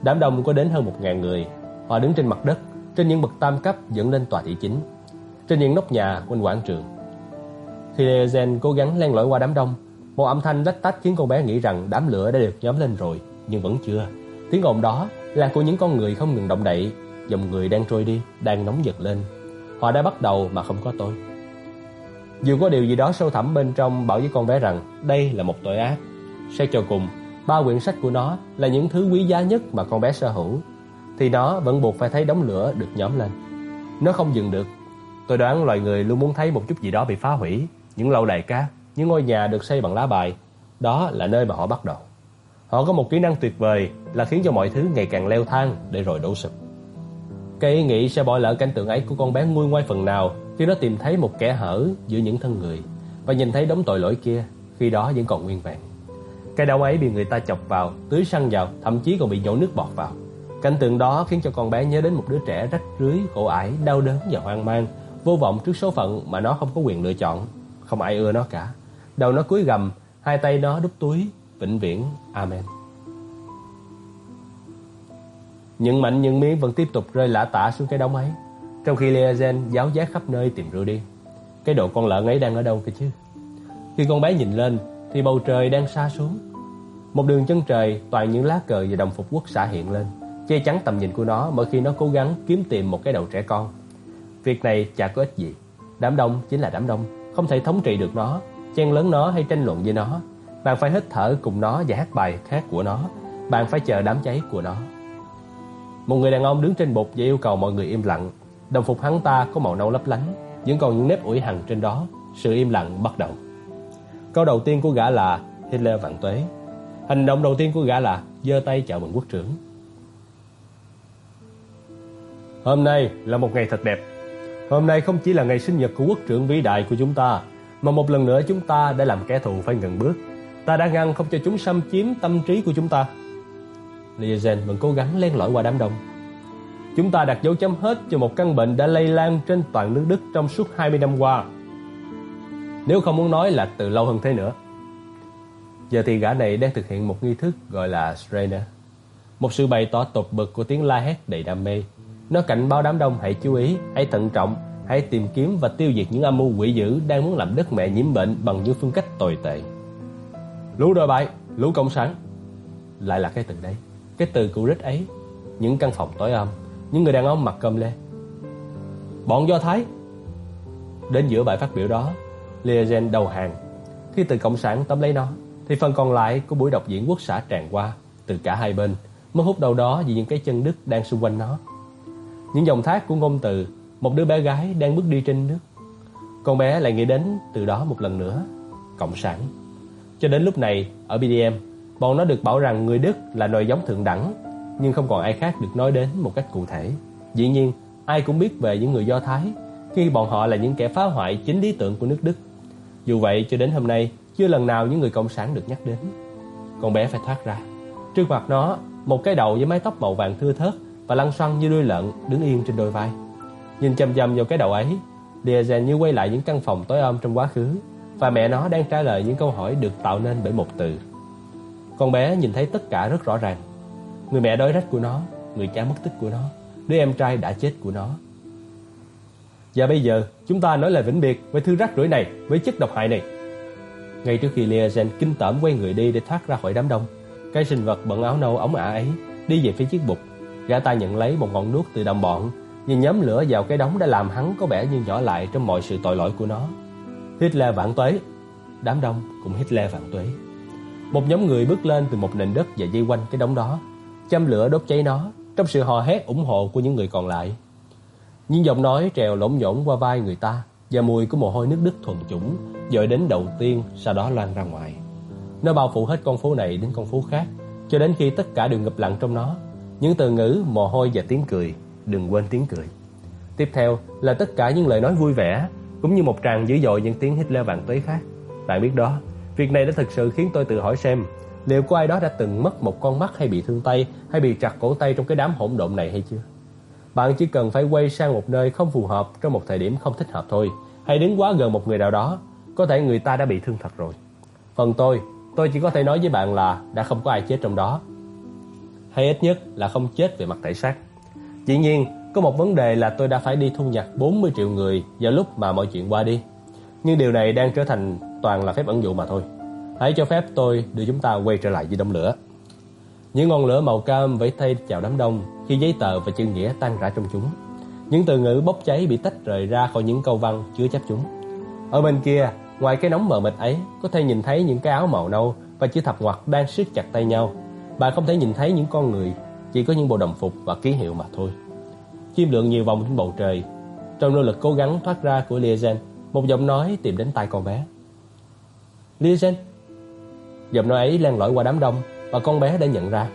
Đám đông có đến hơn một ngàn người. Họ đứng trên mặt đất, trên những bậc tam cấp dẫn lên tòa thị chính, trên những nóc nhà quanh quảng trường. Khi Leozen cố gắng len lỏi qua đám đông, một âm thanh lách tách khiến con bé nghĩ rằng đám lửa đã được nhóm lên rồi, nhưng vẫn chưa. Tiếng ồn đó là của những con người không ngừng động đậy, dòng người đang trôi đi, đang nóng giật lên. Họ đã bắt đầu mà không có tôi. Dù có điều gì đó sâu thẳm bên trong bảo với con bé rằng đây là một tội ác. Xét cho cùng, ba quyển sách của nó là những thứ quý giá nhất mà con bé sở hữu, thì nó vẫn buộc phải thấy đống lửa được nhóm lên. Nó không dừng được. Tôi đoán loài người luôn muốn thấy một chút gì đó bị phá hủy, những lâu đài cát, những ngôi nhà được xây bằng lá bài. Đó là nơi mà họ bắt đầu. Họ có một kỹ năng tuyệt vời là khiến cho mọi thứ ngày càng leo thang để rồi đổ sụp. Cái ý nghĩ sẽ bỏ lỡ cảnh tượng ấy của con bé nguôi ngoai phần nào khi nó tìm thấy một kẻ hở giữa những thân người và nhìn thấy đống tội lỗi kia khi đó vẫn còn nguyên vẹn. Cái đau ấy bị người ta chọc vào, tưới xăng vào, thậm chí còn bị nhổ nước bọt vào. Cảnh tượng đó khiến cho con bé nhớ đến một đứa trẻ rách rưới, khổ ải, đau đớn và hoang mang, vô vọng trước số phận mà nó không có quyền lựa chọn, không ai ưa nó cả. Đầu nó cúi gầm, hai tay nó đút túi, vĩnh viễn. Amen. Những mảnh những miếng vẫn tiếp tục rơi lả tả xuống cái đống ấy. Trong khi Liazen giáo giác khắp nơi tìm Rudy Cái độ con lợn ấy đang ở đâu cơ chứ? Khi con bé nhìn lên, Thì bầu trời đang xa xuống. Một đường chân trời, toàn những lá cờ và đồng phục quốc xã hiện lên, Che chắn tầm nhìn của nó Mỗi khi nó cố gắng kiếm tìm một cái đầu trẻ con. Việc này chả có ích gì. Đám đông chính là đám đông, Không thể thống trị được nó, Chen lớn nó hay tranh luận với nó. Bạn phải hít thở cùng nó và hát bài khác của nó. Bạn phải chờ đám cháy của nó. Một người đàn ông đứng trên bục và yêu cầu mọi người im lặng. Đồng phục hắn ta có màu nâu lấp lánh, vẫn còn những nếp ủi hằn trên đó. Sự im lặng bắt đầu. Câu đầu tiên của gã là Hitler vạn tuế. Hành động đầu tiên của gã là giơ tay chào mừng quốc trưởng. Hôm nay là một ngày thật đẹp. Hôm nay không chỉ là ngày sinh nhật của quốc trưởng vĩ đại của chúng ta, mà một lần nữa chúng ta đã làm kẻ thù phải ngừng bước. Ta đã ngăn không cho chúng xâm chiếm tâm trí của chúng ta. Liesen vẫn cố gắng len lỏi qua đám đông, Chúng ta đặt dấu chấm hết cho một căn bệnh đã lây lan trên toàn nước Đức trong suốt 20 năm qua. Nếu không muốn nói là từ lâu hơn thế nữa. Giờ thì gã này đang thực hiện một nghi thức gọi là Strainer. Một sự bày tỏ tột bực của tiếng la hét đầy đam mê. Nó cảnh báo đám đông hãy chú ý, hãy thận trọng hãy tìm kiếm và tiêu diệt những âm mưu quỷ dữ đang muốn làm đất mẹ nhiễm bệnh bằng những phương cách tồi tệ. Lũ đồi bại, lũ cộng sản. Lại là cái từ đấy, cái từ cũ rích ấy, những căn phòng tối âm, những người đàn ông mặc cầm lê. Bọn Do Thái. Đến giữa bài phát biểu đó, Liazen đầu hàng. Khi từ cộng sản tóm lấy nó, thì phần còn lại của buổi đọc diễn quốc xã tràn qua từ cả hai bên, mất hút đầu đó vì những cái chân đức đang xung quanh nó. Những dòng thác của ngôn từ, một đứa bé gái đang bước đi trên nước. Con bé lại nghĩ đến từ đó một lần nữa, cộng sản. Cho đến lúc này, ở BDM, bọn nó được bảo rằng người Đức là nòi giống thượng đẳng, nhưng không còn ai khác được nói đến một cách cụ thể. Dĩ nhiên, ai cũng biết về những người Do Thái, khi bọn họ là những kẻ phá hoại chính lý tưởng của nước Đức. Dù vậy, cho đến hôm nay, chưa lần nào những người cộng sản được nhắc đến. Con bé phải thoát ra. Trước mặt nó, một cái đầu với mái tóc màu vàng thưa thớt và lăn xoăn như đuôi lợn đứng yên trên đôi vai. Nhìn chăm chăm vào cái đầu ấy, Diazen như quay lại những căn phòng tối om trong quá khứ và mẹ nó đang trả lời những câu hỏi được tạo nên bởi một từ. Con bé nhìn thấy tất cả rất rõ ràng. Người mẹ đói rách của nó, người cha mất tích của nó, đứa em trai đã chết của nó. Và bây giờ, chúng ta nói lời vĩnh biệt với thứ rác rưởi này, với chất độc hại này. Ngay trước khi Liazen kinh tởm quay người đi để thoát ra khỏi đám đông, cái sinh vật bận áo nâu ống ả ấy đi về phía chiếc bục. Gã ta nhận lấy một ngọn đuốc từ đồng bọn, nhưng nhóm lửa vào cái đống đã làm hắn có vẻ như nhỏ lại trong mọi sự tội lỗi của nó. Hitler vạn tuế. Đám đông cũng Hitler vạn tuế. Một nhóm người bước lên từ một nền đất và dây quanh cái đống đó, châm lửa đốt cháy nó trong sự hò hét ủng hộ của những người còn lại. Những giọng nói trèo lổm nhổn qua vai người ta và mùi của mồ hôi nước Đức thuần chủng dội đến đầu tiên, sau đó loan ra ngoài. Nó bao phủ hết con phố này đến con phố khác, cho đến khi tất cả đều ngập lặng trong nó. Những từ ngữ, mồ hôi và tiếng cười, đừng quên tiếng cười. Tiếp theo là tất cả những lời nói vui vẻ, cũng như một tràng dữ dội những tiếng Hitler vạn tới khác. Bạn biết đó, việc này đã thực sự khiến tôi tự hỏi xem liệu có ai đó đã từng mất một con mắt hay bị thương tay hay bị chặt cổ tay trong cái đám hỗn độn này hay chưa? Bạn chỉ cần phải quay sang một nơi không phù hợp trong một thời điểm không thích hợp thôi, hay đứng quá gần một người nào đó, có thể người ta đã bị thương thật rồi. Phần tôi, tôi chỉ có thể nói với bạn là đã không có ai chết trong đó. Hay ít nhất là không chết về mặt thể xác. Dĩ nhiên, có một vấn đề là tôi đã phải đi thu nhặt 40 triệu người vào lúc mà mọi chuyện qua đi. Nhưng điều này đang trở thành toàn là phép ẩn dụ mà thôi. Hãy cho phép tôi đưa chúng ta quay trở lại với đống lửa. Những ngọn lửa màu cam vẫy tay chào đám đông khi giấy tờ và chữ nghĩa tan rã trong chúng. Những từ ngữ bốc cháy bị tách rời ra khỏi những câu văn chứa chấp chúng. Ở bên kia, ngoài cái nóng mờ mịt ấy, có thể nhìn thấy những cái áo màu nâu và chữ thập ngoặc đang siết chặt tay nhau. Bạn không thể nhìn thấy những con người, chỉ có những bộ đồng phục và ký hiệu mà thôi. Chim lượn nhiều vòng trên bầu trời. Trong nỗ lực cố gắng thoát ra của Liazen, một giọng nói tìm đến tai con bé. Liazen. Giọng nói ấy len lỏi qua đám đông và con bé đã nhận ra.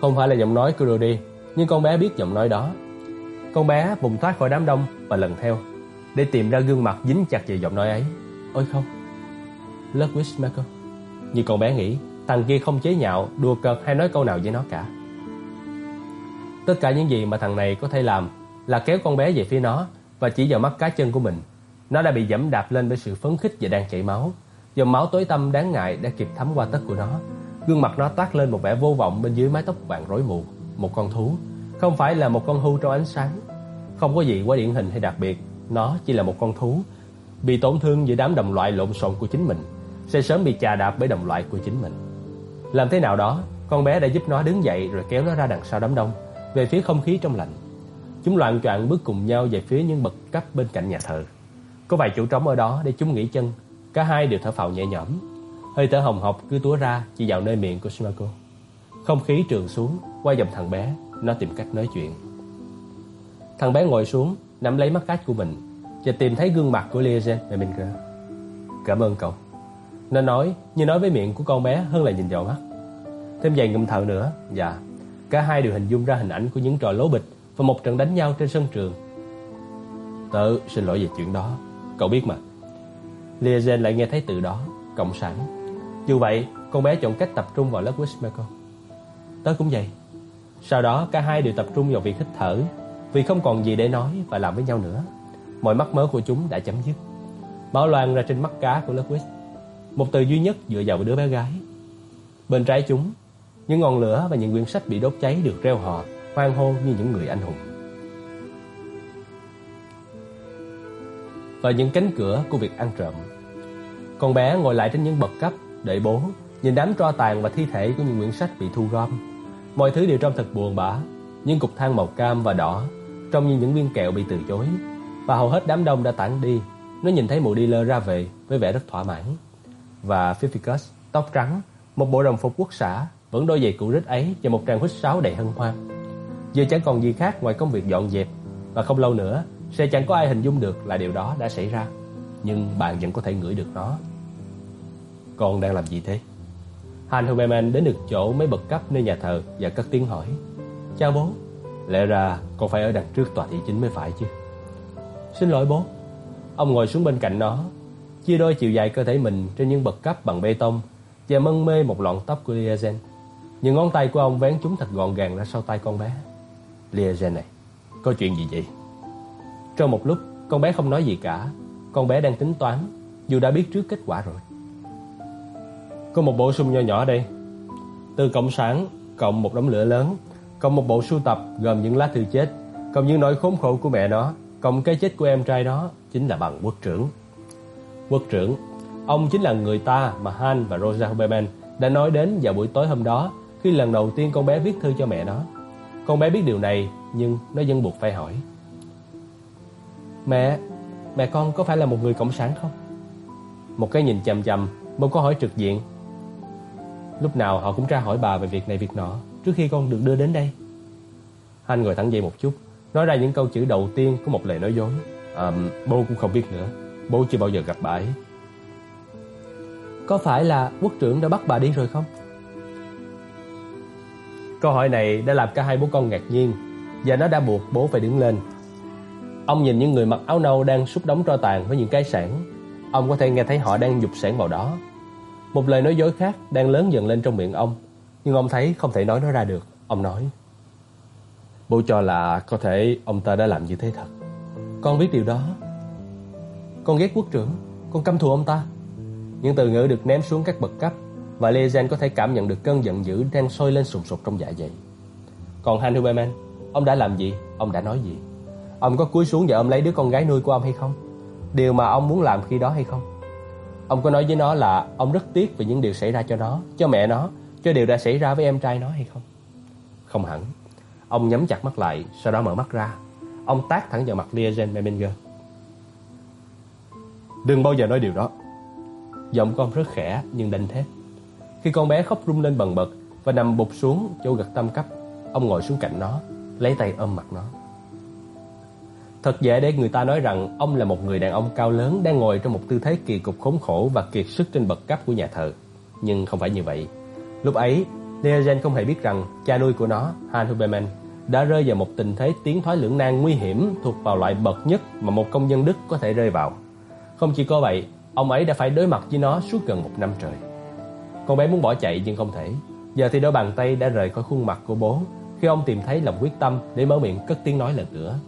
Không phải là giọng nói của Rudy, nhưng con bé biết giọng nói đó. Con bé vùng thoát khỏi đám đông và lần theo để tìm ra gương mặt dính chặt vào giọng nói ấy. Ôi không, Ludwig Michael. Như con bé nghĩ, thằng kia không chế nhạo, đùa cợt hay nói câu nào với nó cả. Tất cả những gì mà thằng này có thể làm là kéo con bé về phía nó và chỉ vào mắt cá chân của mình. Nó đã bị dẫm đạp lên bởi sự phấn khích và đang chảy máu. Dòng máu tối tăm đáng ngại đã kịp thấm qua tất của nó. Gương mặt nó toát lên một vẻ vô vọng bên dưới mái tóc vàng rối mù. Một con thú, không phải là một con hưu trong ánh sáng. Không có gì quá điển hình hay đặc biệt, nó chỉ là một con thú bị tổn thương giữa đám đồng loại lộn xộn của chính mình, sẽ sớm bị chà đạp bởi đồng loại của chính mình. Làm thế nào đó, con bé đã giúp nó đứng dậy rồi kéo nó ra đằng sau đám đông, về phía không khí trong lành. Chúng loạn choạng bước cùng nhau về phía những bậc cấp bên cạnh nhà thờ. Có vài chỗ trống ở đó để chúng nghỉ chân, cả hai đều thở phào nhẹ nhõm. Hơi thở hồng hộc cứ túa ra chỉ vào nơi miệng của Smako. Không khí trường xuống, qua dòng thằng bé, nó tìm cách nói chuyện. Thằng bé ngồi xuống, nắm lấy mắt cát của mình và tìm thấy gương mặt của Liazen Meminger. Cảm ơn cậu. Nó nói như nói với miệng của con bé hơn là nhìn vào mắt. Thêm vài ngụm thở nữa, dạ. Cả hai đều hình dung ra hình ảnh của những trò lố bịch và một trận đánh nhau trên sân trường. Tớ xin lỗi về chuyện đó, cậu biết mà. Liazen lại nghe thấy từ đó, cộng sản. Dù vậy, con bé chọn cách tập trung vào lớp Wismaco. Tớ cũng vậy. Sau đó cả hai đều tập trung vào việc hít thở vì không còn gì để nói và làm với nhau nữa. Mọi mắc mớ của chúng đã chấm dứt. Máu loang ra trên mắt cá của Ludwig. Một từ duy nhất dựa vào đứa bé gái. Bên trái chúng, những ngọn lửa và những quyển sách bị đốt cháy được reo hò, hoan hô như những người anh hùng. và những cánh cửa của việc ăn trộm. Con bé ngồi lại trên những bậc cấp đợi bố, nhìn đám tro tàn và thi thể của những quyển sách bị thu gom. Mọi thứ đều trông thật buồn bã, những cục than màu cam và đỏ trông như những viên kẹo bị từ chối. Và hầu hết đám đông đã tản đi, nó nhìn thấy mụ dealer ra về với vẻ rất thỏa mãn. Và Phificus, tóc trắng, một bộ đồng phục quốc xã, vẫn đôi giày cũ rích ấy và một tràng huýt sáo đầy hân hoan. Giờ chẳng còn gì khác ngoài công việc dọn dẹp và không lâu nữa sẽ chẳng có ai hình dung được là điều đó đã xảy ra. Nhưng bạn vẫn có thể ngửi được nó. Con đang làm gì thế? Han Huberman đến được chỗ mấy bậc cấp nơi nhà thờ và cất tiếng hỏi. Chào bố. Lẽ ra con phải ở đằng trước tòa thị chính mới phải chứ. Xin lỗi bố. Ông ngồi xuống bên cạnh nó, chia đôi chiều dài cơ thể mình trên những bậc cấp bằng bê tông và mân mê một lọn tóc của Liazen. Những ngón tay của ông vén chúng thật gọn gàng ra sau tay con bé. Liazen này, có chuyện gì vậy? Trong một lúc, con bé không nói gì cả. Con bé đang tính toán, dù đã biết trước kết quả rồi. Có một bổ sung nho nhỏ đây. Từ cộng sản cộng một đống lửa lớn, cộng một bộ sưu tập gồm những lá thư chết, cộng những nỗi khốn khổ của mẹ nó, cộng cái chết của em trai nó chính là bằng quốc trưởng. Quốc trưởng, ông chính là người ta mà Han và Rosa Huberman đã nói đến vào buổi tối hôm đó khi lần đầu tiên con bé viết thư cho mẹ nó. Con bé biết điều này nhưng nó vẫn buộc phải hỏi. Mẹ, mẹ con có phải là một người cộng sản không? Một cái nhìn chằm chằm, một câu hỏi trực diện. Lúc nào họ cũng tra hỏi bà về việc này việc nọ trước khi con được đưa đến đây. anh ngồi thẳng dậy một chút, nói ra những câu chữ đầu tiên của một lời nói dối. À, bố cũng không biết nữa, bố chưa bao giờ gặp bà ấy. Có phải là quốc trưởng đã bắt bà đi rồi không? Câu hỏi này đã làm cả hai bố con ngạc nhiên và nó đã buộc bố phải đứng lên. Ông nhìn những người mặc áo nâu đang xúc đống tro tàn với những cái sản. Ông có thể nghe thấy họ đang dục sản vào đó. Một lời nói dối khác đang lớn dần lên trong miệng ông, nhưng ông thấy không thể nói nó ra được. Ông nói: "Bố cho là có thể ông ta đã làm như thế thật. Con biết điều đó. Con ghét quốc trưởng, con căm thù ông ta." Những từ ngữ được ném xuống các bậc cấp và Lezen có thể cảm nhận được cơn giận dữ đang sôi lên sùng sục trong dạ dày. Còn Han Huberman, ông đã làm gì? Ông đã nói gì? Ông có cúi xuống và ôm lấy đứa con gái nuôi của ông hay không? Điều mà ông muốn làm khi đó hay không? Ông có nói với nó là ông rất tiếc về những điều xảy ra cho nó, cho mẹ nó, cho điều đã xảy ra với em trai nó hay không? Không hẳn. Ông nhắm chặt mắt lại, sau đó mở mắt ra. Ông tác thẳng vào mặt Liazen Meminger. Đừng bao giờ nói điều đó. Giọng con rất khẽ nhưng đanh thép. Khi con bé khóc rung lên bần bật và nằm bụt xuống chỗ gật tâm cấp, ông ngồi xuống cạnh nó, lấy tay ôm mặt nó. Thật dễ để người ta nói rằng ông là một người đàn ông cao lớn đang ngồi trong một tư thế kỳ cục khốn khổ và kiệt sức trên bậc cấp của nhà thờ. Nhưng không phải như vậy. Lúc ấy, Neogen không hề biết rằng cha nuôi của nó, Han Huberman, đã rơi vào một tình thế tiến thoái lưỡng nan nguy hiểm thuộc vào loại bậc nhất mà một công dân Đức có thể rơi vào. Không chỉ có vậy, ông ấy đã phải đối mặt với nó suốt gần một năm trời. Con bé muốn bỏ chạy nhưng không thể. Giờ thì đôi bàn tay đã rời khỏi khuôn mặt của bố khi ông tìm thấy lòng quyết tâm để mở miệng cất tiếng nói lần nữa.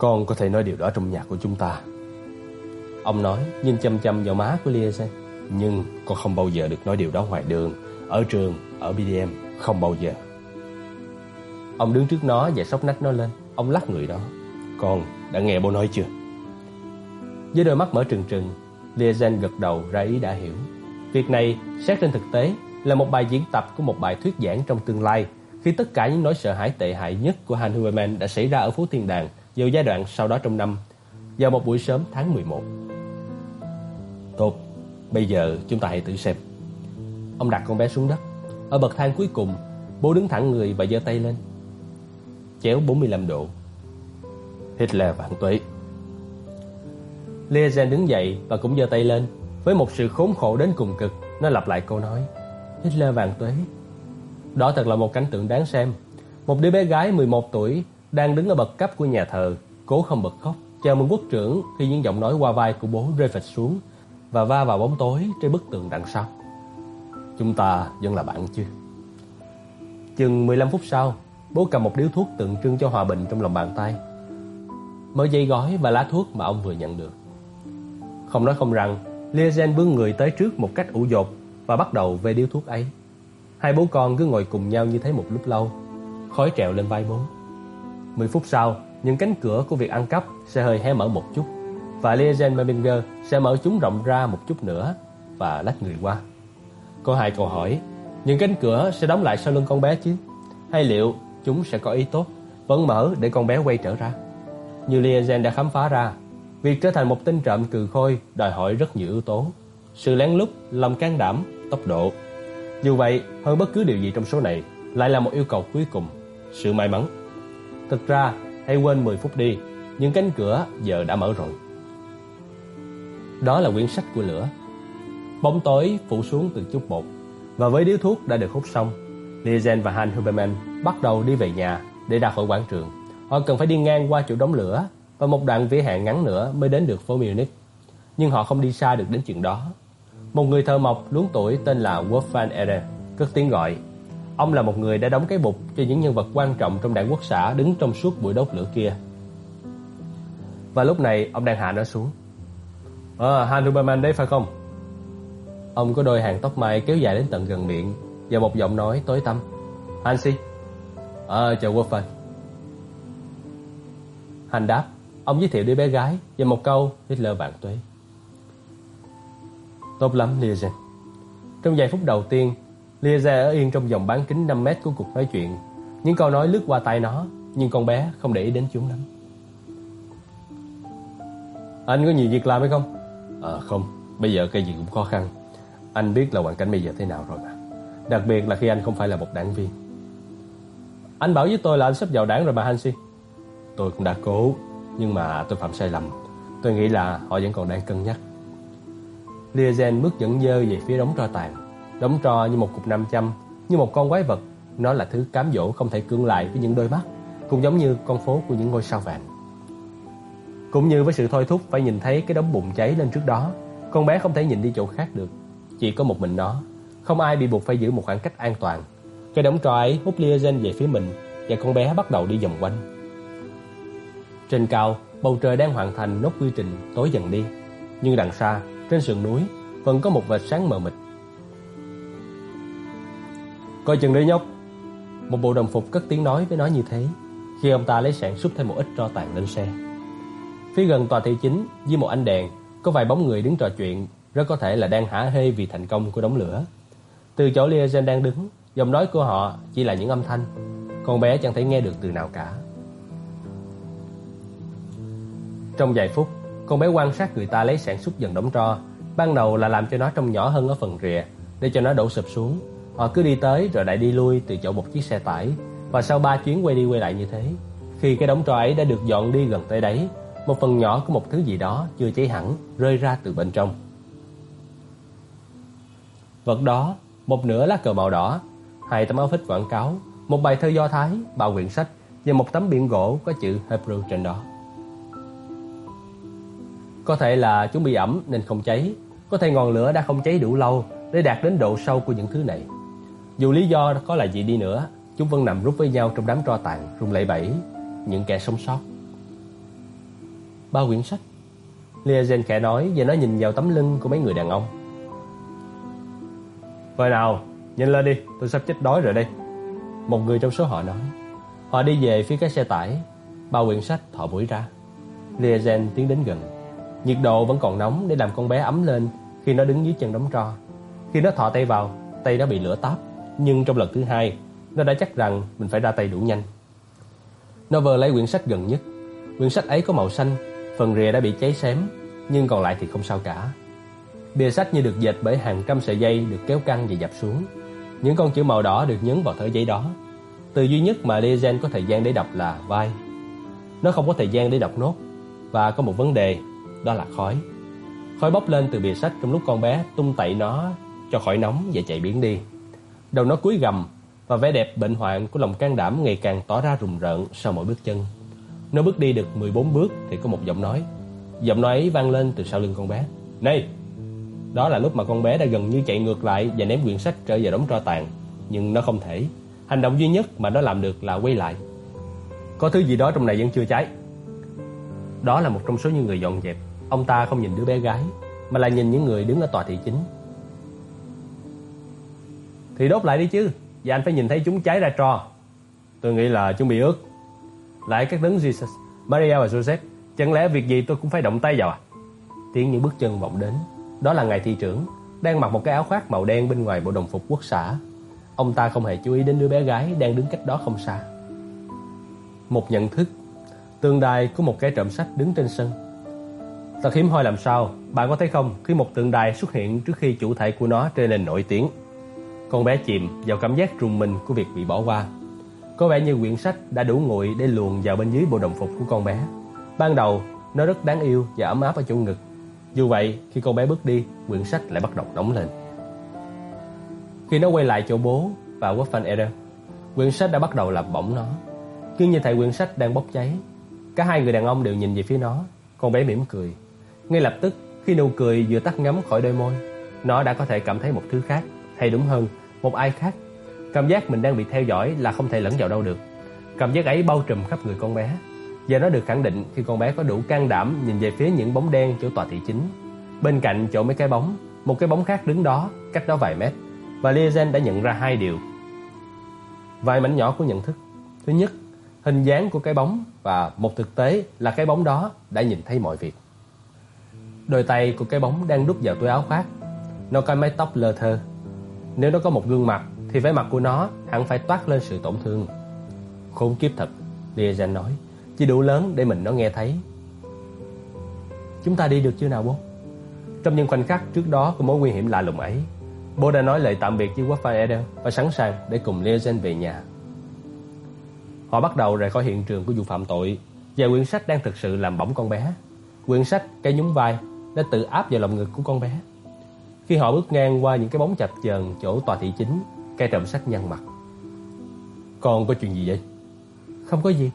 Con có thể nói điều đó trong nhà của chúng ta. Ông nói, nhìn chăm chăm vào má của Liese. Nhưng con không bao giờ được nói điều đó ngoài đường, ở trường, ở BDM, không bao giờ. Ông đứng trước nó và sóc nách nó lên. Ông lắc người đó. Con đã nghe bố nói chưa? Với đôi mắt mở trừng trừng, Liazen gật đầu ra ý đã hiểu. Việc này, xét trên thực tế, là một bài diễn tập của một bài thuyết giảng trong tương lai, khi tất cả những nỗi sợ hãi tệ hại nhất của Han Huberman đã xảy ra ở phố Thiên Đàng vào giai đoạn sau đó trong năm, vào một buổi sớm tháng 11. Tốt, bây giờ chúng ta hãy tự xem. Ông đặt con bé xuống đất. Ở bậc thang cuối cùng, bố đứng thẳng người và giơ tay lên. Chéo 45 độ. Hitler vạn tuế. Liazen đứng dậy và cũng giơ tay lên. Với một sự khốn khổ đến cùng cực, nó lặp lại câu nói. Hitler vạn tuế. Đó thật là một cảnh tượng đáng xem. Một đứa bé gái 11 tuổi đang đứng ở bậc cấp của nhà thờ, cố không bật khóc, chào mừng quốc trưởng khi những giọng nói qua vai của bố rơi phịch xuống và va vào bóng tối trên bức tường đằng sau. Chúng ta vẫn là bạn chứ? Chừng 15 phút sau, bố cầm một điếu thuốc tượng trưng cho hòa bình trong lòng bàn tay. Mở dây gói và lá thuốc mà ông vừa nhận được. Không nói không rằng, Liazen bước người tới trước một cách ủ dột và bắt đầu về điếu thuốc ấy. Hai bố con cứ ngồi cùng nhau như thế một lúc lâu, khói trèo lên vai bố. 10 phút sau, những cánh cửa của việc ăn cắp sẽ hơi hé mở một chút và Liegen Membinger sẽ mở chúng rộng ra một chút nữa và lách người qua. Có hai câu hỏi, những cánh cửa sẽ đóng lại sau lưng con bé chứ? Hay liệu chúng sẽ có ý tốt, vẫn mở để con bé quay trở ra? Như Liegen đã khám phá ra, việc trở thành một tên trộm cừ khôi đòi hỏi rất nhiều yếu tố. Sự lén lút, lòng can đảm, tốc độ. Dù vậy, hơn bất cứ điều gì trong số này, lại là một yêu cầu cuối cùng, sự may mắn. Thật ra, hãy quên 10 phút đi, những cánh cửa giờ đã mở rồi. Đó là quyển sách của lửa. Bóng tối phủ xuống từ chút một, và với điếu thuốc đã được hút xong, Lizen và Han Huberman bắt đầu đi về nhà để ra khỏi quảng trường. Họ cần phải đi ngang qua chỗ đống lửa và một đoạn vỉa hè ngắn nữa mới đến được phố Munich. Nhưng họ không đi xa được đến chuyện đó. Một người thợ mộc luống tuổi tên là Wolfgang Eder Ere cất tiếng gọi. Ông là một người đã đóng cái bục cho những nhân vật quan trọng trong đảng quốc xã đứng trong suốt buổi đốt lửa kia. Và lúc này ông đang hạ nó xuống. À, Han Huberman đấy phải không? Ông có đôi hàng tóc mai kéo dài đến tận gần miệng và một giọng nói tối tăm. Hansi. À, ờ, chào Wolfen. Hành đáp. Ông giới thiệu đứa bé gái và một câu Hitler vạn tuế. Tốt lắm, Liazen. Trong vài phút đầu tiên, Liazen ở yên trong vòng bán kính 5 mét của cuộc nói chuyện. Những câu nói lướt qua tai nó, nhưng con bé không để ý đến chúng lắm. Anh có nhiều việc làm hay không? Ờ không, bây giờ cái gì cũng khó khăn. Anh biết là hoàn cảnh bây giờ thế nào rồi mà. Đặc biệt là khi anh không phải là một đảng viên. Anh bảo với tôi là anh sắp vào đảng rồi mà Hansi. Tôi cũng đã cố, nhưng mà tôi phạm sai lầm. Tôi nghĩ là họ vẫn còn đang cân nhắc. Liazen bước dẫn dơ về phía đống tro tàn. Đống trò như một cục nam châm, như một con quái vật. Nó là thứ cám dỗ không thể cưỡng lại với những đôi mắt, cũng giống như con phố của những ngôi sao vàng. Cũng như với sự thôi thúc phải nhìn thấy cái đống bùng cháy lên trước đó, con bé không thể nhìn đi chỗ khác được. Chỉ có một mình nó, không ai bị buộc phải giữ một khoảng cách an toàn. Cái đống trò ấy hút Liazen về phía mình và con bé bắt đầu đi vòng quanh. Trên cao, bầu trời đang hoàn thành nốt quy trình tối dần đi, nhưng đằng xa, trên sườn núi, vẫn có một vệt sáng mờ mịt. Coi chừng đi nhóc. Một bộ đồng phục cất tiếng nói với nó như thế, khi ông ta lấy sạn xúc thêm một ít tro tàn lên xe. Phía gần tòa thị chính, với một ánh đèn, có vài bóng người đứng trò chuyện, rất có thể là đang hả hê vì thành công của đống lửa. Từ chỗ Liazen đang đứng, giọng nói của họ chỉ là những âm thanh, con bé chẳng thể nghe được từ nào cả. Trong vài phút, con bé quan sát người ta lấy sản xuất dần đống tro, ban đầu là làm cho nó trông nhỏ hơn ở phần rìa, để cho nó đổ sụp xuống. Họ cứ đi tới rồi lại đi lui từ chỗ một chiếc xe tải, và sau ba chuyến quay đi quay lại như thế, khi cái đống tro ấy đã được dọn đi gần tới đấy, một phần nhỏ của một thứ gì đó chưa cháy hẳn rơi ra từ bên trong. Vật đó, một nửa lá cờ màu đỏ, hai tấm áo phích quảng cáo, một bài thơ Do Thái, bao quyển sách và một tấm biển gỗ có chữ Hebrew trên đó. Có thể là chúng bị ẩm nên không cháy, có thể ngọn lửa đã không cháy đủ lâu để đạt đến độ sâu của những thứ này. Dù lý do có là gì đi nữa, chúng vẫn nằm rút với nhau trong đám tro tàn rung lẩy bẩy, những kẻ sống sót. ba quyển sách. Liazen khẽ nói và nó nhìn vào tấm lưng của mấy người đàn ông. Vậy nào, nhìn lên đi, tôi sắp chết đói rồi đây. Một người trong số họ nói. Họ đi về phía cái xe tải, ba quyển sách thọ mũi ra. Liazen tiến đến gần. Nhiệt độ vẫn còn nóng để làm con bé ấm lên khi nó đứng dưới chân đống tro. Khi nó thọ tay vào, tay nó bị lửa táp, nhưng trong lần thứ hai, nó đã chắc rằng mình phải ra tay đủ nhanh. Nó vờ lấy quyển sách gần nhất. Quyển sách ấy có màu xanh, phần rìa đã bị cháy xém, nhưng còn lại thì không sao cả. Bìa sách như được dệt bởi hàng trăm sợi dây được kéo căng và dập xuống. Những con chữ màu đỏ được nhấn vào tờ giấy đó. Từ duy nhất mà Lezen có thời gian để đọc là vai. Nó không có thời gian để đọc nốt và có một vấn đề, đó là khói. Khói bốc lên từ bìa sách trong lúc con bé tung tẩy nó cho khỏi nóng và chạy biến đi. Đầu nó cúi gầm và vẻ đẹp bệnh hoạn của lòng can đảm ngày càng tỏ ra rùng rợn sau mỗi bước chân. Nó bước đi được 14 bước thì có một giọng nói. Giọng nói ấy vang lên từ sau lưng con bé. Này! Đó là lúc mà con bé đã gần như chạy ngược lại và ném quyển sách trở về đống tro tàn. Nhưng nó không thể. Hành động duy nhất mà nó làm được là quay lại. Có thứ gì đó trong này vẫn chưa cháy. Đó là một trong số những người dọn dẹp. Ông ta không nhìn đứa bé gái, mà là nhìn những người đứng ở tòa thị chính. Thì đốt lại đi chứ, và anh phải nhìn thấy chúng cháy ra tro. Tôi nghĩ là chúng bị ướt. Lại các đấng Jesus, Maria và Joseph, chẳng lẽ việc gì tôi cũng phải động tay vào à? Tiếng những bước chân vọng đến. Đó là ngài thị trưởng, đang mặc một cái áo khoác màu đen bên ngoài bộ đồng phục quốc xã. Ông ta không hề chú ý đến đứa bé gái đang đứng cách đó không xa. Một nhận thức, tương đài của một cái trộm sách đứng trên sân. Thật hiếm hoi làm sao, bạn có thấy không, khi một tượng đài xuất hiện trước khi chủ thể của nó trở nên nổi tiếng. Con bé chìm vào cảm giác trùng mình của việc bị bỏ qua. Có vẻ như quyển sách đã đủ nguội để luồn vào bên dưới bộ đồng phục của con bé. Ban đầu, nó rất đáng yêu và ấm áp ở chỗ ngực. Dù vậy, khi con bé bước đi, quyển sách lại bắt đầu nóng lên. Khi nó quay lại chỗ bố và Waffen Eder, quyển sách đã bắt đầu làm bỏng nó. Cứ như thể quyển sách đang bốc cháy. Cả hai người đàn ông đều nhìn về phía nó. Con bé mỉm cười. Ngay lập tức, khi nụ cười vừa tắt ngấm khỏi đôi môi, nó đã có thể cảm thấy một thứ khác, hay đúng hơn, một ai khác. Cảm giác mình đang bị theo dõi là không thể lẫn vào đâu được. Cảm giác ấy bao trùm khắp người con bé. Và nó được khẳng định khi con bé có đủ can đảm nhìn về phía những bóng đen chỗ tòa thị chính. Bên cạnh chỗ mấy cái bóng, một cái bóng khác đứng đó, cách đó vài mét. Và Liazen đã nhận ra hai điều. Vài mảnh nhỏ của nhận thức. Thứ nhất, hình dáng của cái bóng và một thực tế là cái bóng đó đã nhìn thấy mọi việc. Đôi tay của cái bóng đang đút vào túi áo khoác. Nó có mái tóc lơ thơ. Nếu nó có một gương mặt thì vẻ mặt của nó hẳn phải toát lên sự tổn thương. Khốn kiếp thật, Liazen nói, chỉ đủ lớn để mình nó nghe thấy. Chúng ta đi được chưa nào bố? Trong những khoảnh khắc trước đó của mối nguy hiểm lạ lùng ấy, bố đã nói lời tạm biệt với Wafa và sẵn sàng để cùng Liazen về nhà. Họ bắt đầu rời khỏi hiện trường của vụ phạm tội và quyển sách đang thực sự làm bỏng con bé. Quyển sách cái nhún vai đã tự áp vào lòng ngực của con bé. Khi họ bước ngang qua những cái bóng chập chờn chỗ tòa thị chính, cây trộm sách nhăn mặt. còn có chuyện gì vậy? Không có gì.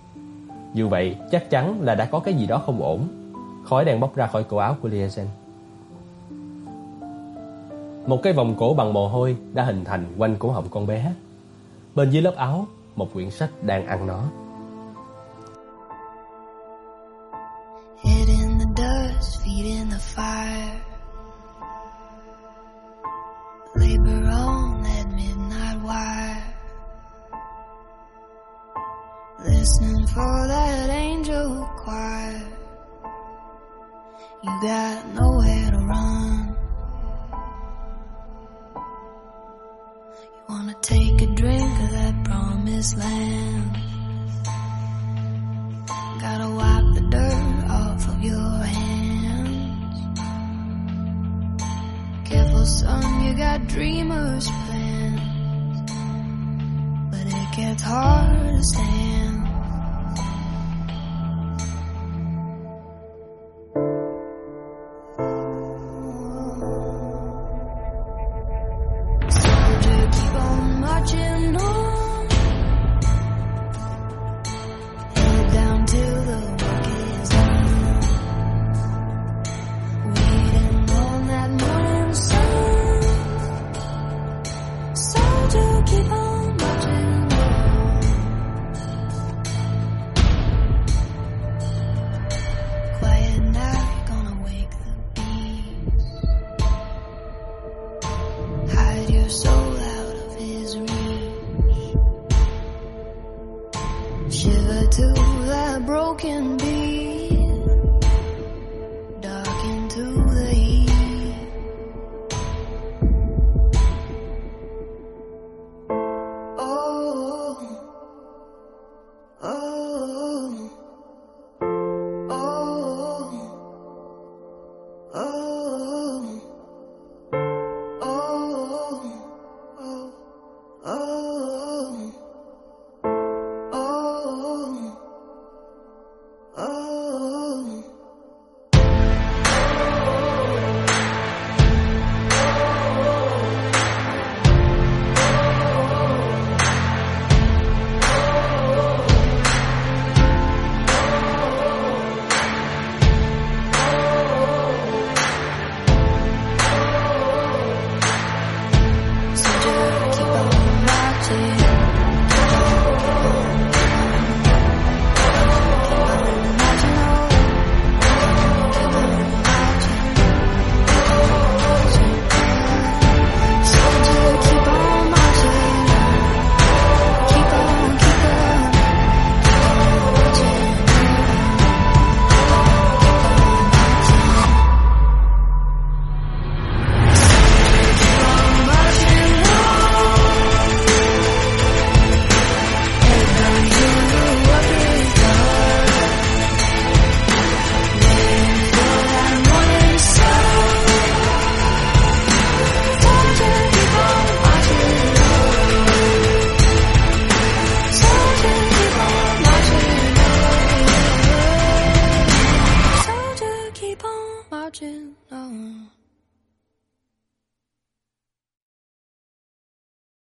Dù vậy, chắc chắn là đã có cái gì đó không ổn. Khói đang bốc ra khỏi cổ áo của Liazen. Một cái vòng cổ bằng mồ hôi đã hình thành quanh cổ họng con bé. Bên dưới lớp áo, một quyển sách đang ăn nó. Listening for that angel choir. You got nowhere to run. You wanna take a drink of that promised land. Gotta wipe the dirt off of your hands. Careful, son, you got dreamers' plans. But it gets hard to stand. Broken